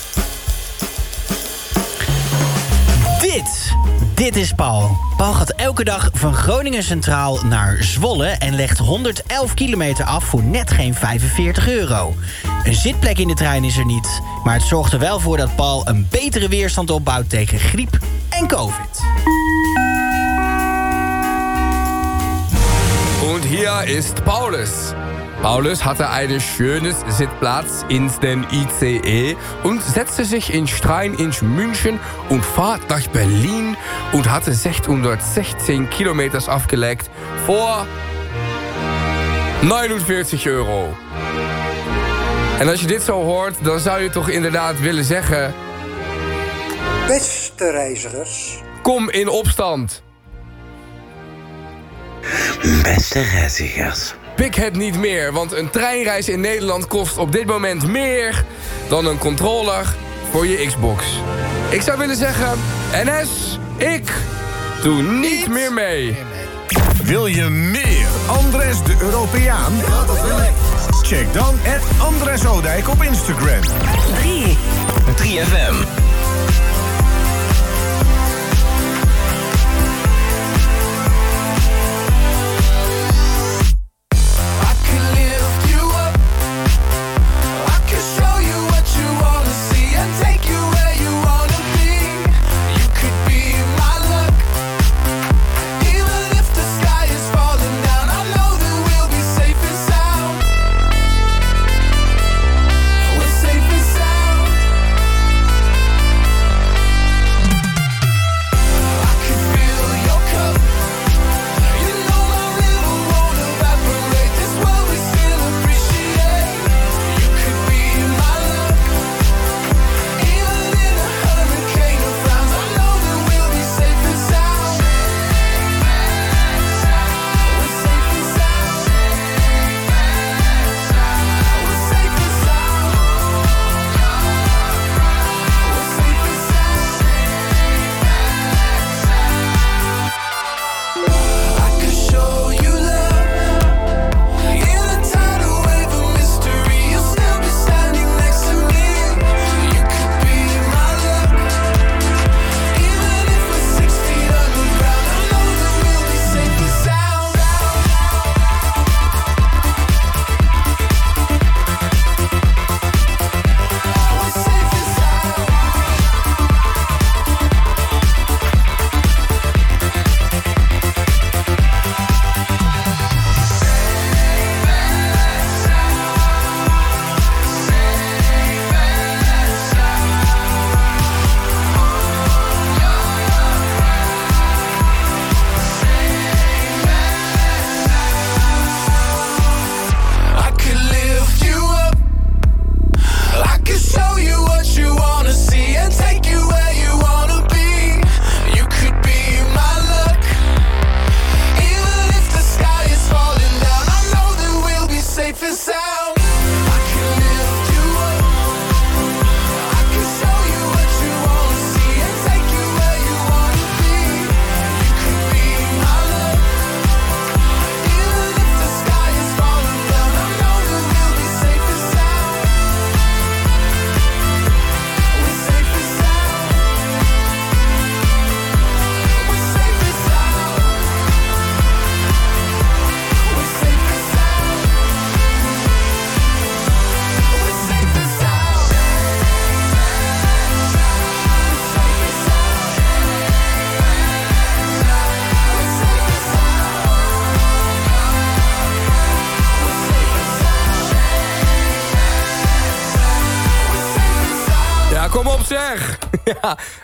dit is Paul. Paul gaat elke dag van Groningen Centraal naar Zwolle... en legt 111 kilometer af voor net geen 45 euro. Een zitplek in de trein is er niet... maar het zorgt er wel voor dat Paul een betere weerstand opbouwt tegen griep en covid.
Und hier ist Paulus. Paulus hatte einen schönen Sitzplatz in den ICE und setzte sich in Stein in München und fahrt nach Berlin und hatte 616 Kilometers afgelegt voor 49 euro. En als je dit zo hoort, dan zou je toch inderdaad willen zeggen...
Beste reizigers.
Kom in opstand.
Beste reizigers.
Pik het niet meer, want een treinreis in Nederland kost op dit moment meer dan een controller voor je Xbox. Ik zou willen zeggen, NS, ik doe niet meer mee.
Wil je meer Andres de Europeaan? Check dan het Andres Odijk op Instagram.
3. 3FM.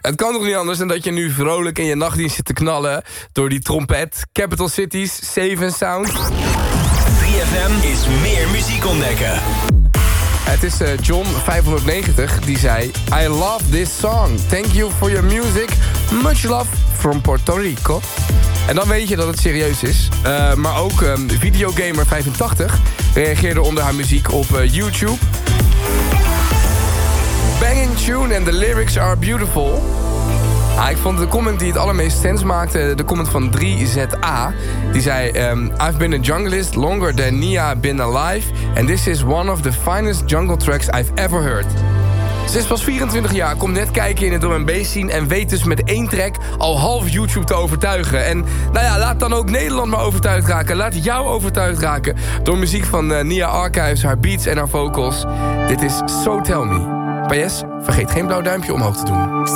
Het kan toch niet anders dan dat je nu vrolijk in je nachtdienst zit te knallen... door die trompet, Capital Cities, Save Sound.
3FM is meer muziek ontdekken.
Het is eh, John 590 die zei... I love this song. Thank you for your music. Much love from Puerto Rico. En dan weet je dat het serieus is. Eh, maar ook ehm, Videogamer85 reageerde onder haar muziek op eh, YouTube. Banging tune and the lyrics are beautiful. Ah, ik vond de comment die het allermeest sens maakte... de comment van 3ZA. Die zei... ehm, I've been a junglist longer than Nia been alive... and this is one of the finest jungle tracks I've ever heard. Ze is pas 24 jaar, komt net kijken in het bass scene... en weet dus met één track al half YouTube te overtuigen. En nou ja, laat dan ook Nederland maar overtuigd raken. Laat jou overtuigd raken door muziek van eh, Nia Archives, haar beats en haar vocals. Dit is So Tell Me. PS, vergeet geen blauw duimpje omhoog te doen.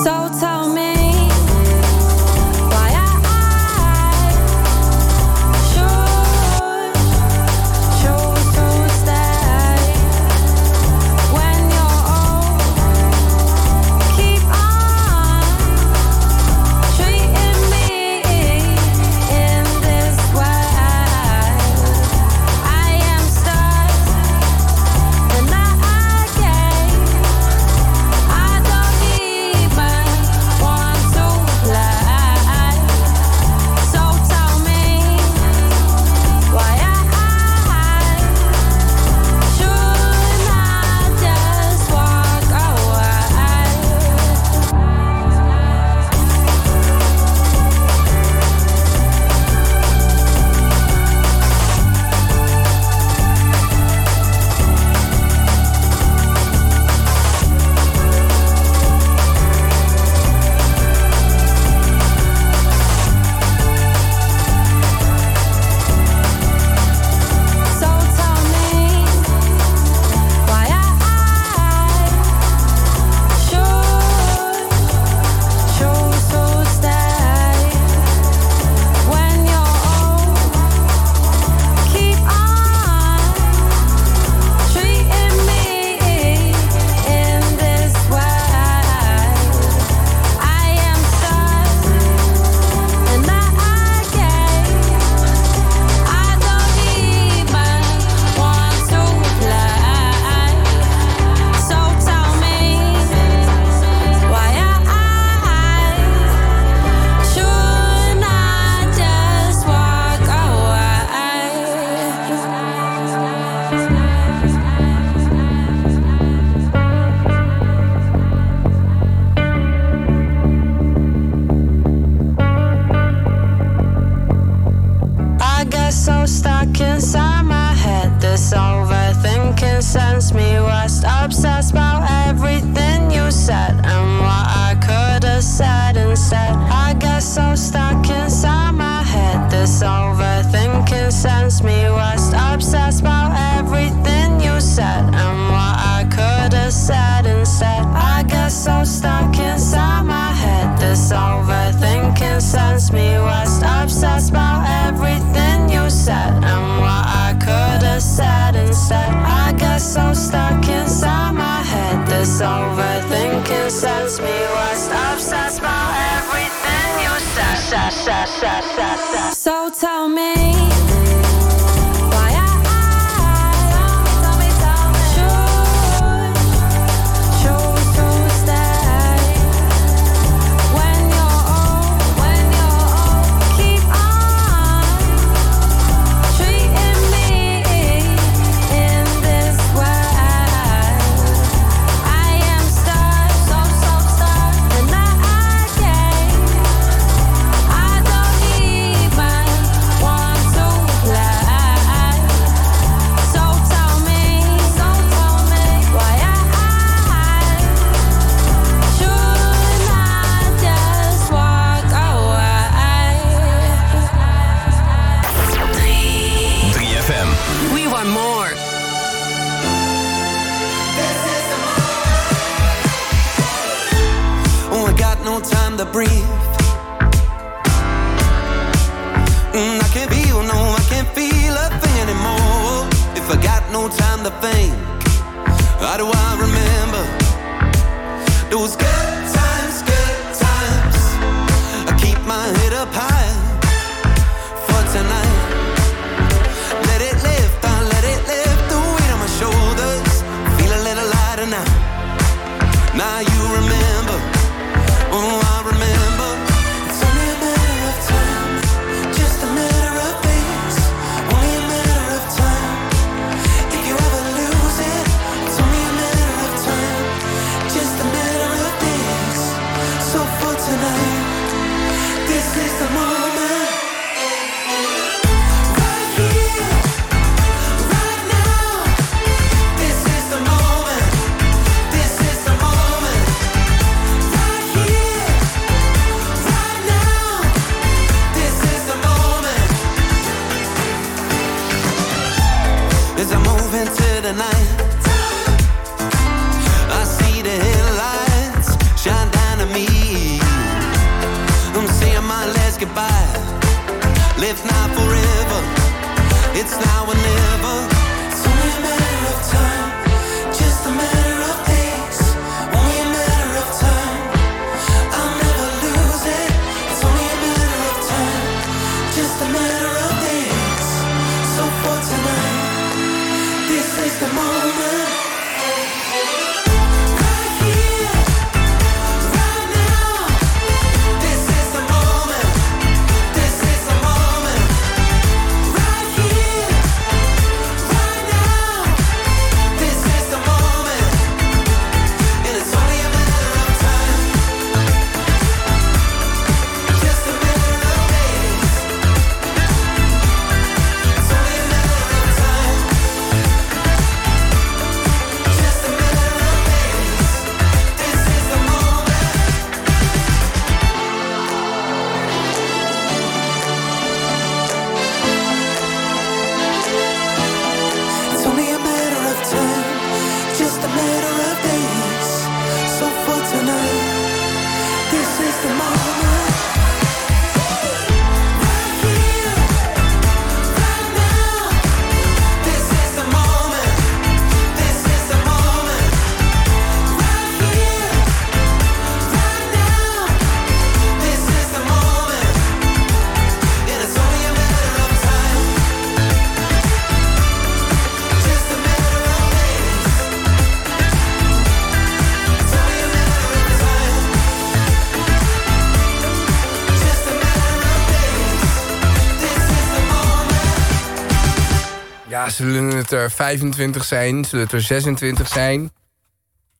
Er 25 zijn? Zullen het er 26 zijn?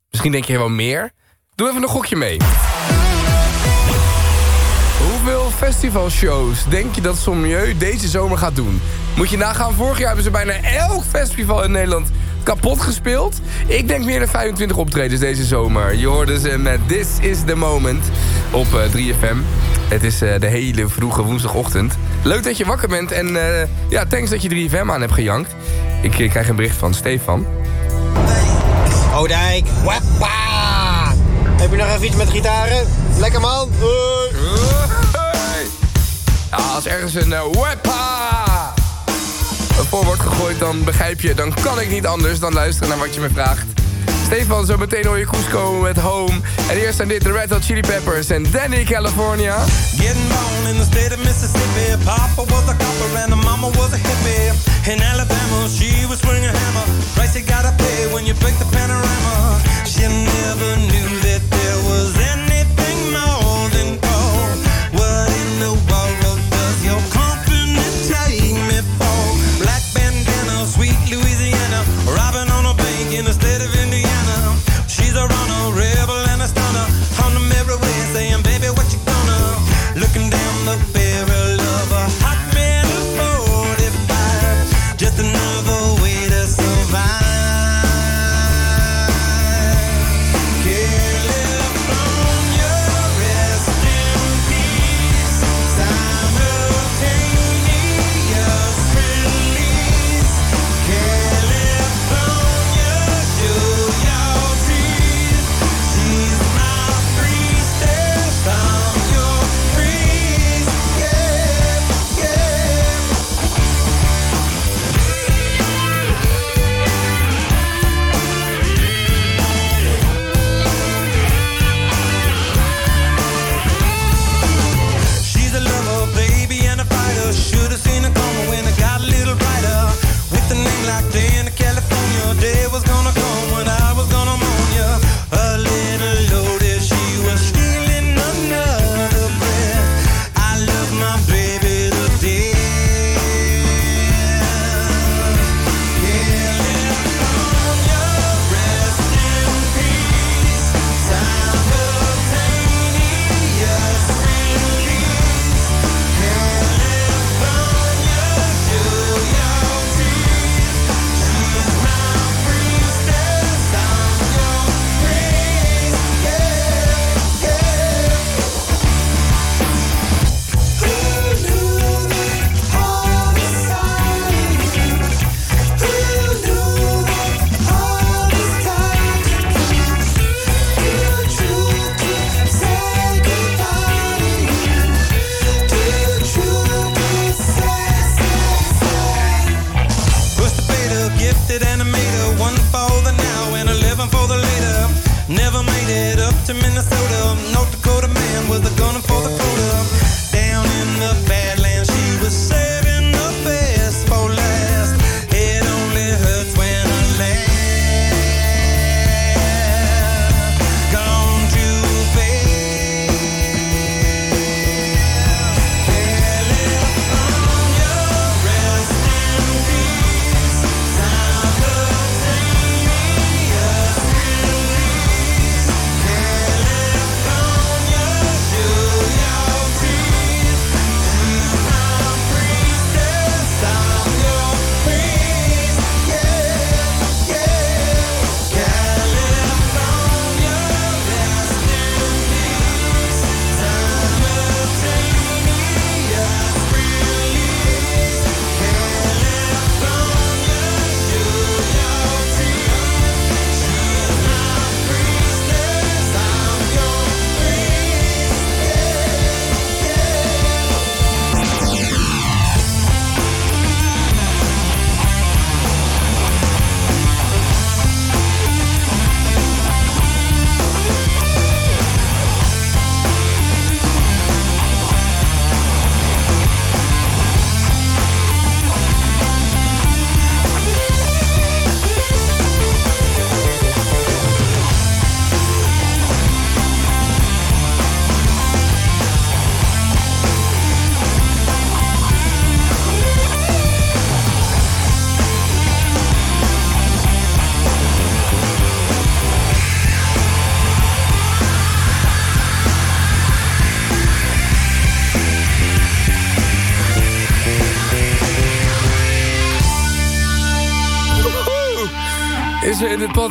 Misschien denk je wel meer. Doe even een gokje mee. Hoeveel festivalshows denk je dat Sommieu deze zomer gaat doen? Moet je nagaan, vorig jaar hebben ze bijna elk festival in Nederland kapot gespeeld. Ik denk meer dan 25 optredens deze zomer. Je hoorde ze met This is the Moment op eh, 3FM. Het is eh, de hele vroege woensdagochtend. Leuk dat je wakker bent en eh, ja, thanks dat je 3FM aan hebt gejankt. Ik eh, krijg een bericht van Stefan.
Oudijk, wappa! Heb je nog even iets met gitaren? Lekker man!
Hey. Ja, als ergens een uh, weppa voor wordt gegooid, dan begrijp je... dan kan ik niet anders dan luisteren naar wat je me vraagt. Stefan, zo meteen hoor je Cusco met Home. En eerst zijn dit de Red Hot Chili Peppers en Danny California.
Getting born in the state of Mississippi. Papa was a copper and the mama was a hippie. In Alabama, she was a hammer. Price you gotta pay when you break the panorama. She never knew that there was anything more than gold. What in the world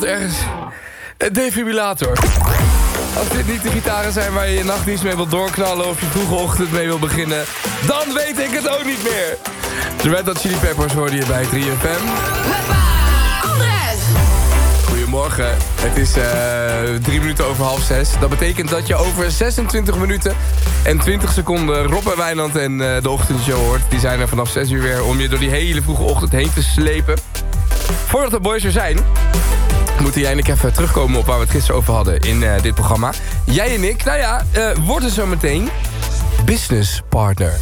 er ergens een defibrillator. Als dit niet de gitaren zijn waar je je nachtdienst mee wilt doorknallen... of je vroege ochtend mee wil beginnen, dan weet ik het ook niet meer. De Red Hot Chili Peppers hoorde je bij 3FM. Goedemorgen. Het is eh, drie minuten over half zes. Dat betekent dat je over 26 minuten en 20 seconden Rob en Wijnand en eh, de ochtendshow hoort. Die zijn er vanaf 6 uur weer om je door die hele vroege ochtend heen te slepen. Voordat de boys er zijn, moeten jij en ik even terugkomen op waar we het gisteren over hadden in eh, dit programma. Jij en ik, nou ja, eh, worden zo meteen business partner.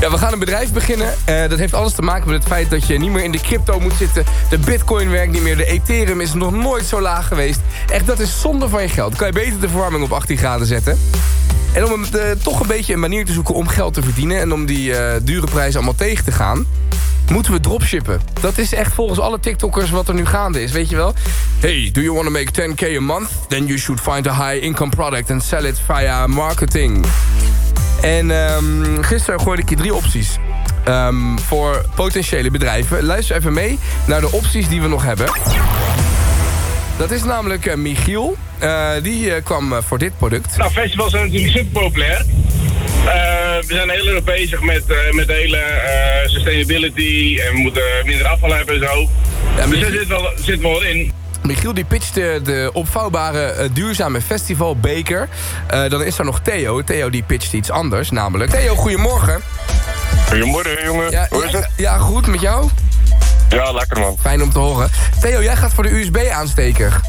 Ja, we gaan een bedrijf beginnen. Eh, dat heeft alles te maken met het feit dat je niet meer in de crypto moet zitten. De bitcoin werkt niet meer. De ethereum is nog nooit zo laag geweest. Echt, dat is zonde van je geld. Kan je beter de verwarming op 18 graden zetten. En om eh, toch een beetje een manier te zoeken om geld te verdienen... en om die eh, dure prijzen allemaal tegen te gaan... moeten we dropshippen. Dat is echt volgens alle TikTokkers wat er nu gaande is, weet je wel? Hey, do you want to make 10k a month? Then you should find a high income product and sell it via marketing. En ehm, gisteren gooide ik je drie opties. ehm, voor potentiële bedrijven. Luister even mee naar de opties die we nog hebben. Dat is namelijk eh, Michiel. Eh, die eh, kwam voor dit product.
Nou, festivals zijn natuurlijk super populair. Eh, we zijn heel erg bezig met, eh, met de hele eh, sustainability en we moeten minder afval hebben en zo. dus daar zit wel, zit wel in.
Michiel die pitchte de opvouwbare duurzame festivalbeker. Eh dan is er nog Theo. Theo die pitcht iets anders, namelijk... Theo, goedemorgen.
Goedemorgen, jongen.
Ja,
Hoe is het?
Ja, goed, met jou?
Ja, lekker man.
Fijn om te horen. Theo, jij gaat voor de USB-aansteker.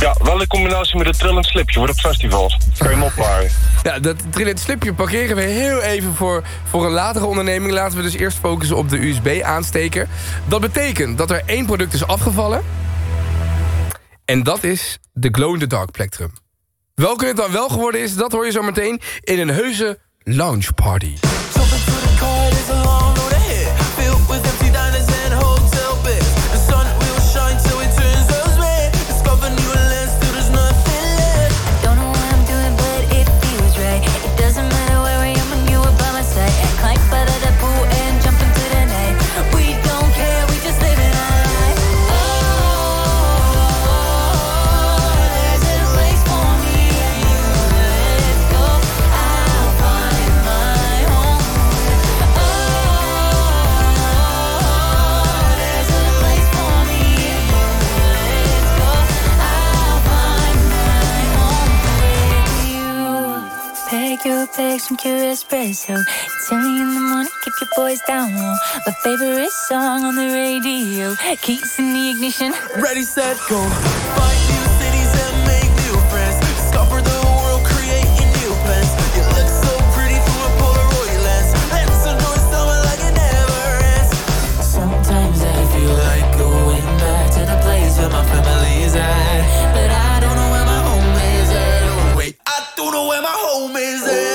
Ja, wel in combinatie met het trillend slipje voor de festivals. Kan je hem opparen. [laughs]
Ja, dat trillend slipje parkeren we heel even voor, voor een latere onderneming. Laten we dus eerst focussen op de USB-aansteker. Dat betekent dat er één product is afgevallen. En dat is de glow-in-the-dark plectrum. Welke het dan wel geworden is, dat hoor je zo meteen in een heuse lounge party.
Pack your bags from Cure Espresso. It's early in the morning, keep your boys down low. My favorite song on the radio. Keys in the ignition.
Ready, set, go. Find new cities and make new friends. Discover the world, creating new plans. You look so pretty through a Polaroid lens. Let's enjoy summer like it never ends.
Sometimes I feel like going back to the place where my family is at. Where my home is at.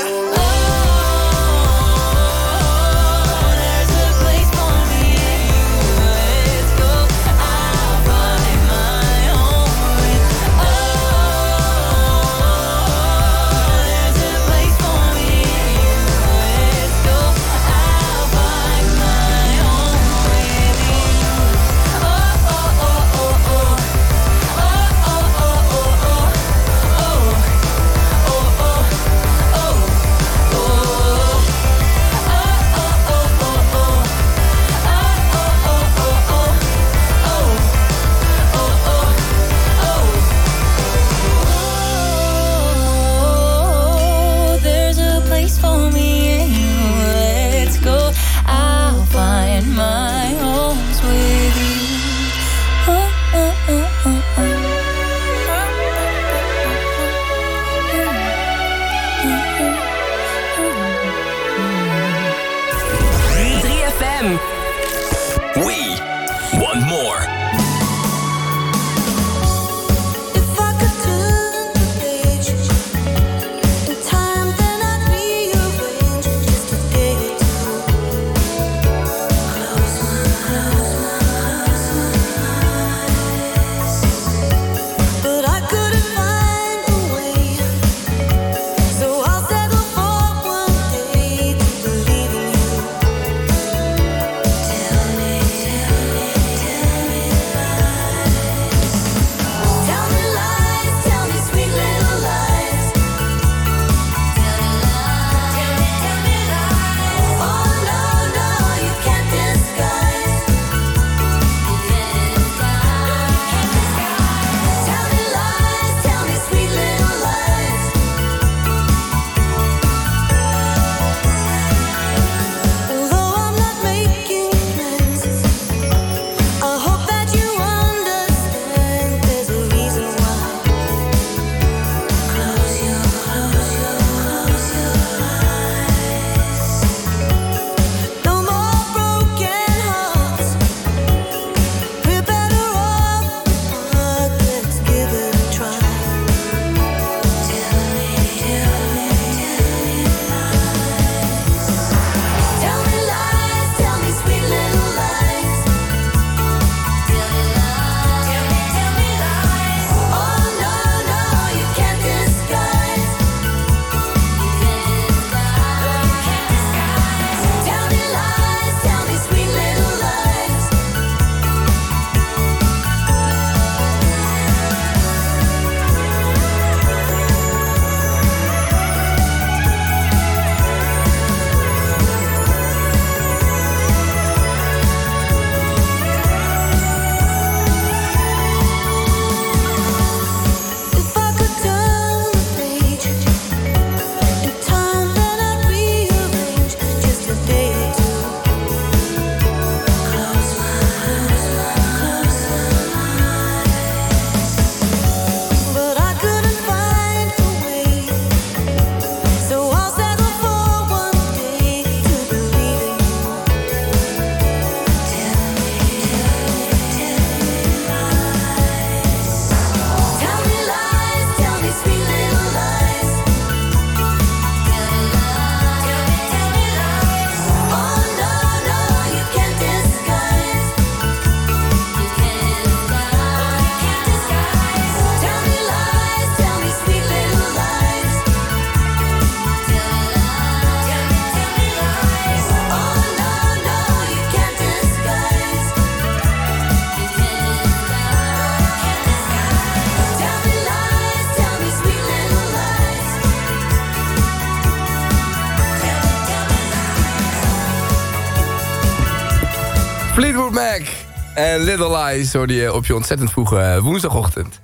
En Little Lies hoorde je op je ontzettend vroege eh, woensdagochtend.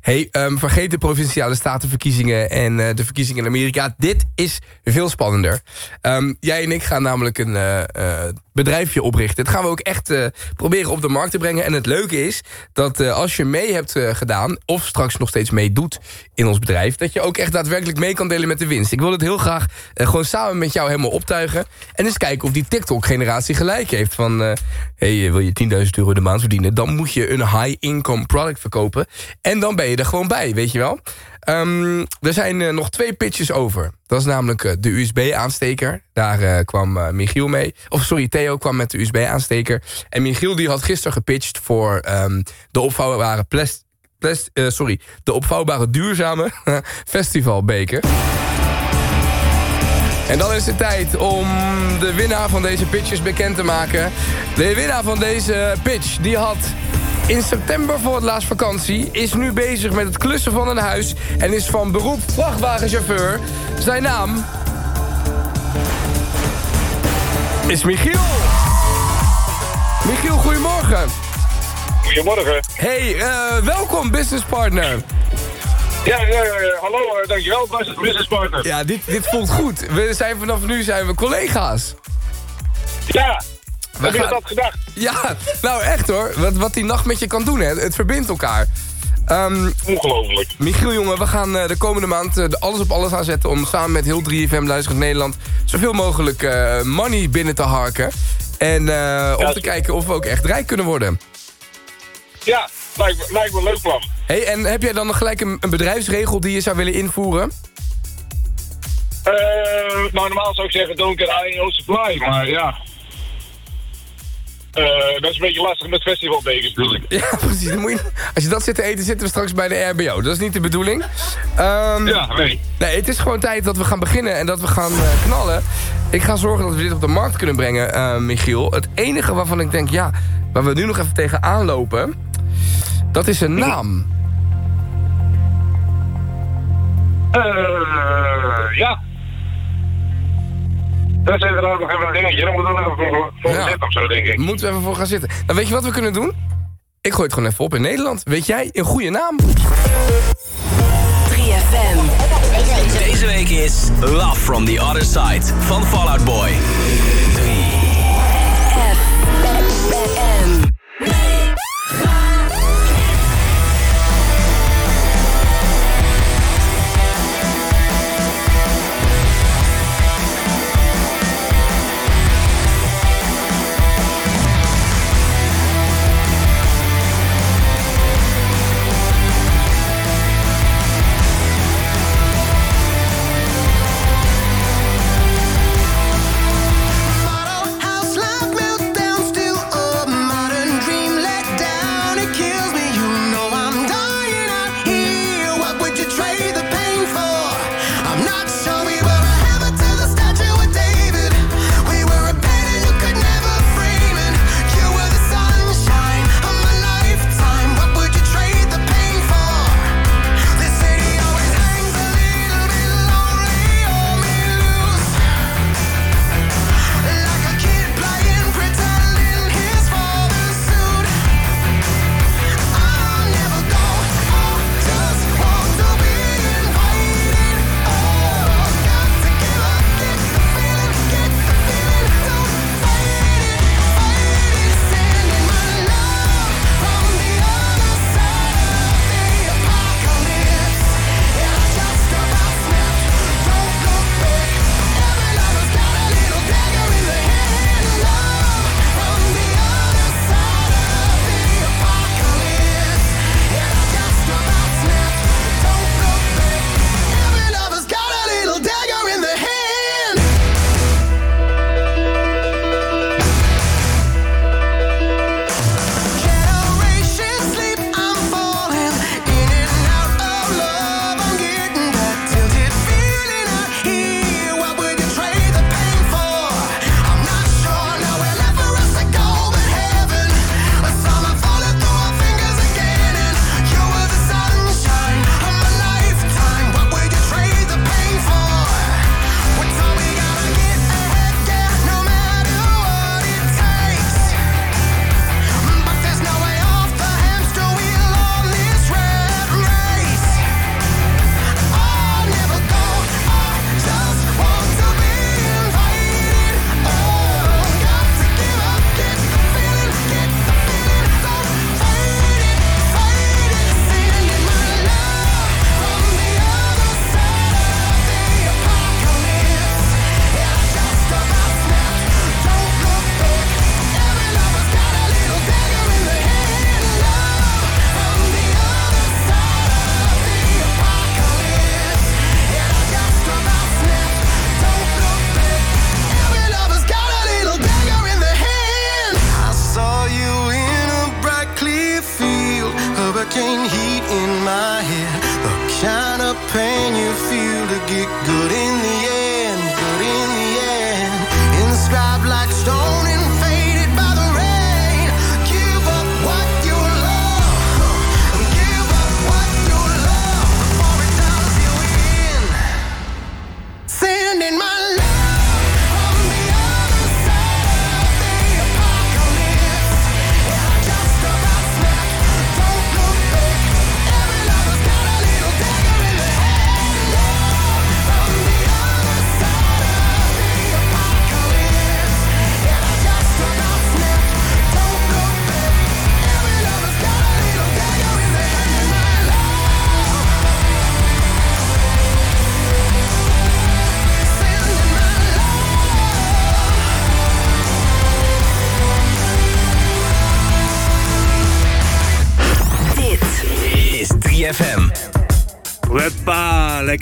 Hey, ehm, vergeet de provinciale statenverkiezingen en eh, de verkiezingen in Amerika. Dit is veel spannender. Ehm, jij en ik gaan namelijk een eh, eh, bedrijfje oprichten. Dat gaan we ook echt eh, proberen op de markt te brengen. En het leuke is dat als je mee hebt gedaan... of straks nog steeds meedoet in ons bedrijf... dat je ook echt daadwerkelijk mee kan delen met de winst. Ik wil het heel graag gewoon samen met jou helemaal optuigen. En eens kijken of die TikTok-generatie gelijk heeft. Van, hey, wil je 10.000 euro de maand verdienen... dan moet je een high-income product verkopen. En dan ben je er gewoon bij, weet je wel. Ehm, er zijn eh, nog twee pitches over. Dat is namelijk eh, de USB-aansteker. Daar eh, kwam Michiel mee. Of sorry, Theo kwam met de USB-aansteker. En Michiel die had gisteren gepitcht voor ehm, de opvouwbare plas- plas- eh, sorry, de opvouwbare duurzame [laughs] festivalbeker. En dan is het tijd om de winnaar van deze pitches bekend te maken. De winnaar van deze pitch, die had in september voor het laatst vakantie... is nu bezig met het klussen van een huis... en is van beroep vrachtwagenchauffeur. Zijn naam is Michiel. Michiel, goedemorgen.
Goedemorgen.
Hey, eh, welkom business partner.
Ja, ja, ja, hallo, eh, dankjewel, bus- business partner.
Ja, dit, dit voelt goed. We zijn vanaf nu zijn we collega's.
Ja, heb je dat gedacht?
Ja, nou echt hoor. Wat, wat die nacht met je kan doen, hè. Het verbindt elkaar. Ehm,
Ongelooflijk.
Michiel, jongen, we gaan eh, de komende maand eh, alles op alles aanzetten... om samen met heel 3FM Luisterend Nederland... zoveel mogelijk eh, money binnen te harken. En om te kijken of we ook echt rijk kunnen worden.
Ja, lijkt, me- lijkt me een leuk plan.
hey, en heb jij dan nog gelijk een, een bedrijfsregel die je zou willen invoeren?
Nou, normaal zou ik zeggen, don't get high supply, maar ja. Eh, dat is een beetje lastig met festivalbekers natuurlijk.
Ja, [laughs] precies. Dan moet je- als je dat zit te eten, zitten we straks bij de RBO. Dat is niet de bedoeling. Ehm,
Ja, nee.
Nee, het is gewoon tijd dat we gaan beginnen en dat we gaan eh, knallen. Ik ga zorgen dat we dit op de markt kunnen brengen, eh, Michiel. Het enige waarvan ik denk, ja, waar we nu nog even tegenaan lopen... dat is een naam.
Eh, ja. Dat is inderdaad nog even een dingetje. Daar moeten we nog even voor, voor zitten of zo, denk ik.
Moeten we even voor gaan zitten. Nou, weet je wat we kunnen doen? Ik gooi het gewoon even op in Nederland. Weet jij een goede naam?
3FM.
Deze week is Love from the Other Side van Fallout Boy.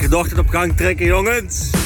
dochter op gang trekken, jongens.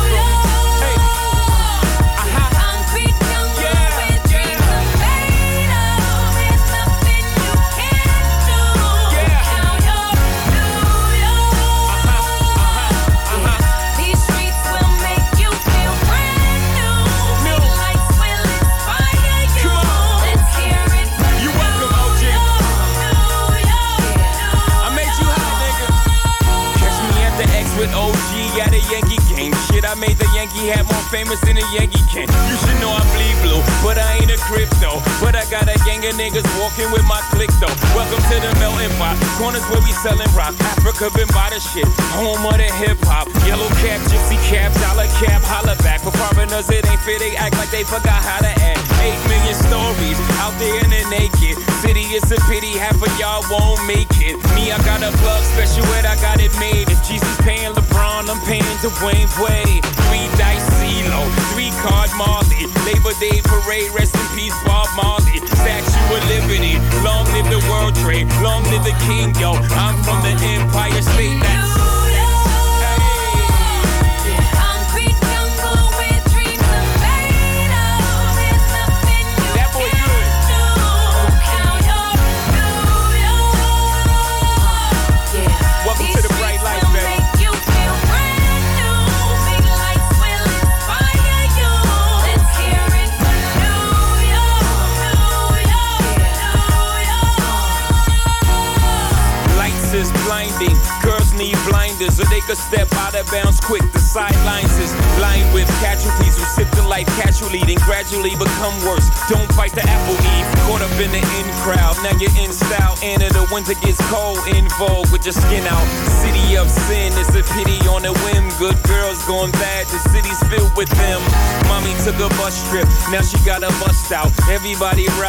everybody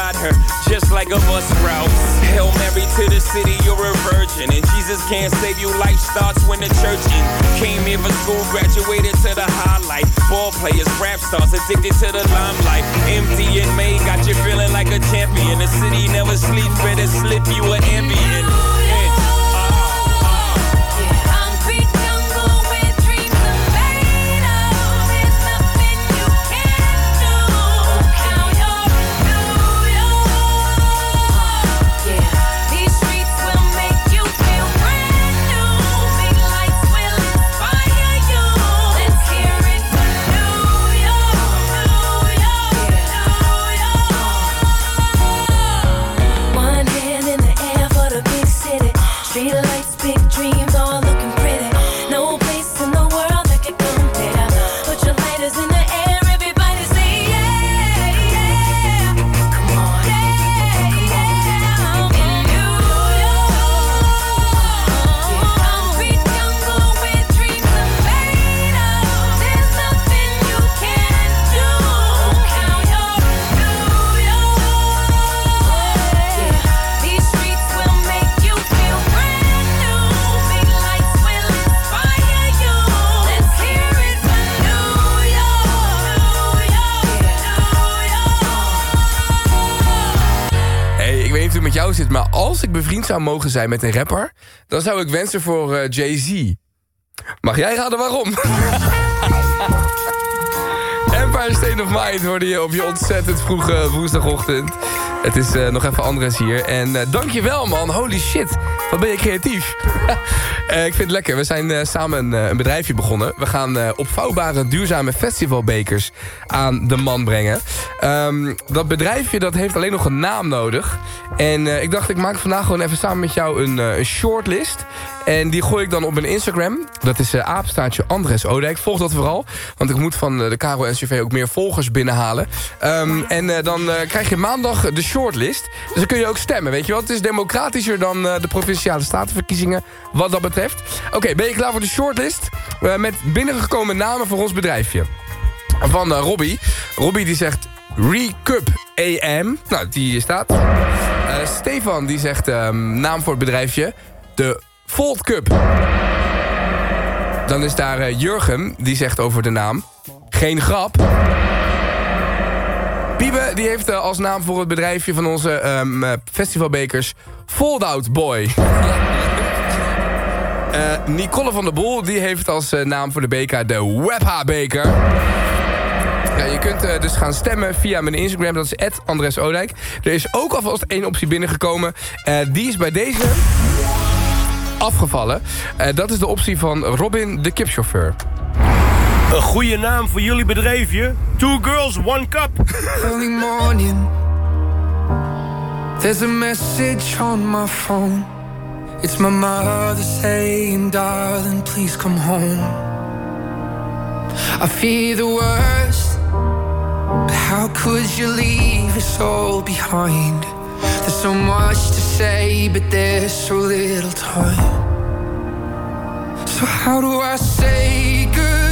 mogen zijn met een rapper... dan zou ik wensen voor eh, Jay-Z. Mag jij raden waarom? [laughs] Empire State of Mind hoorde je op je ontzettend vroege woensdagochtend. Het is eh, nog even Andres hier. En eh, dankjewel man, holy shit. Wat ben je creatief. [laughs] Eh, ik vind het lekker. We zijn samen een, een bedrijfje begonnen. We gaan opvouwbare duurzame festivalbekers aan de man brengen. Ehm, dat bedrijfje dat heeft alleen nog een naam nodig. En ik dacht, ik maak vandaag gewoon even samen met jou een, een shortlist. En die gooi ik dan op mijn Instagram. Dat is uh, apenstaartje Andres Odijk. Volg dat vooral. Want ik moet van de Caro NCV ook meer volgers binnenhalen. Ehm, en dan krijg je maandag de shortlist. Dus dan kun je ook stemmen, weet je wel. Het is democratischer dan eh, de provinciale statenverkiezingen wat dat betreft. Oké, ben je klaar voor de shortlist? Eh, met binnengekomen namen voor ons bedrijfje. Van uh, Robbie. Robbie die zegt Recup AM. Nou, die staat. Eh, Stefan die zegt ehm, naam voor het bedrijfje. De Volt Cup. Dan is daar eh, Jurgen, die zegt over de naam... Geen grap. Die heeft eh, als naam voor het bedrijfje van onze eh, festivalbekers... Foldout Boy. [laughs] Eh, Nicole van der Bol, die heeft als naam voor de beker de Webha-beker. Ja, je kunt dus gaan stemmen via mijn Instagram, dat is Andres Odijk. Er is ook alvast één optie binnengekomen. Die is bij deze afgevallen. Dat is de optie van Robin, de kipchauffeur.
Een goede naam voor jullie bedrijfje. Two girls, one cup.
Early morning, there's a message on my phone. It's my mother saying, darling, please come home. I fear the worst, but how could you leave us all behind? There's so much to say, but there's so little time. So how do I say goodbye?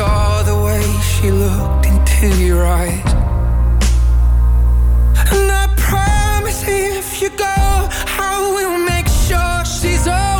saw the way she looked into your eyes. And I promise if you go, I will make sure she's alright.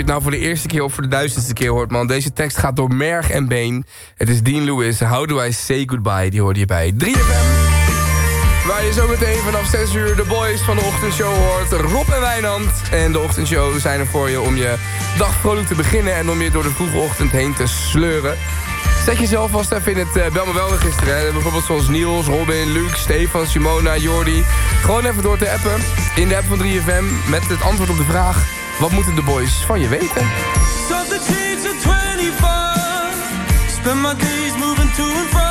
je het nou voor de eerste keer of voor de duizendste keer hoort, man. Deze tekst gaat door merg en been. Het is Dean Lewis. How do I say goodbye? Die hoorde je bij 3FM. Waar je zo meteen vanaf 6 uur de boys van de ochtendshow hoort. Rob en Wijnand. En de ochtendshow zijn er voor je om je dag vrolijk te beginnen... en om je door de vroege ochtend heen te sleuren. Zet jezelf vast even in het uh, Bel me wel. Bijvoorbeeld zoals Niels, Robin, Luc, Stefan, Simona, Jordi. Gewoon even door te appen. In de app van 3FM met het antwoord op de vraag... wat moeten de boys van je weten?
Stop the change at 25. Spend my days moving to and fro. From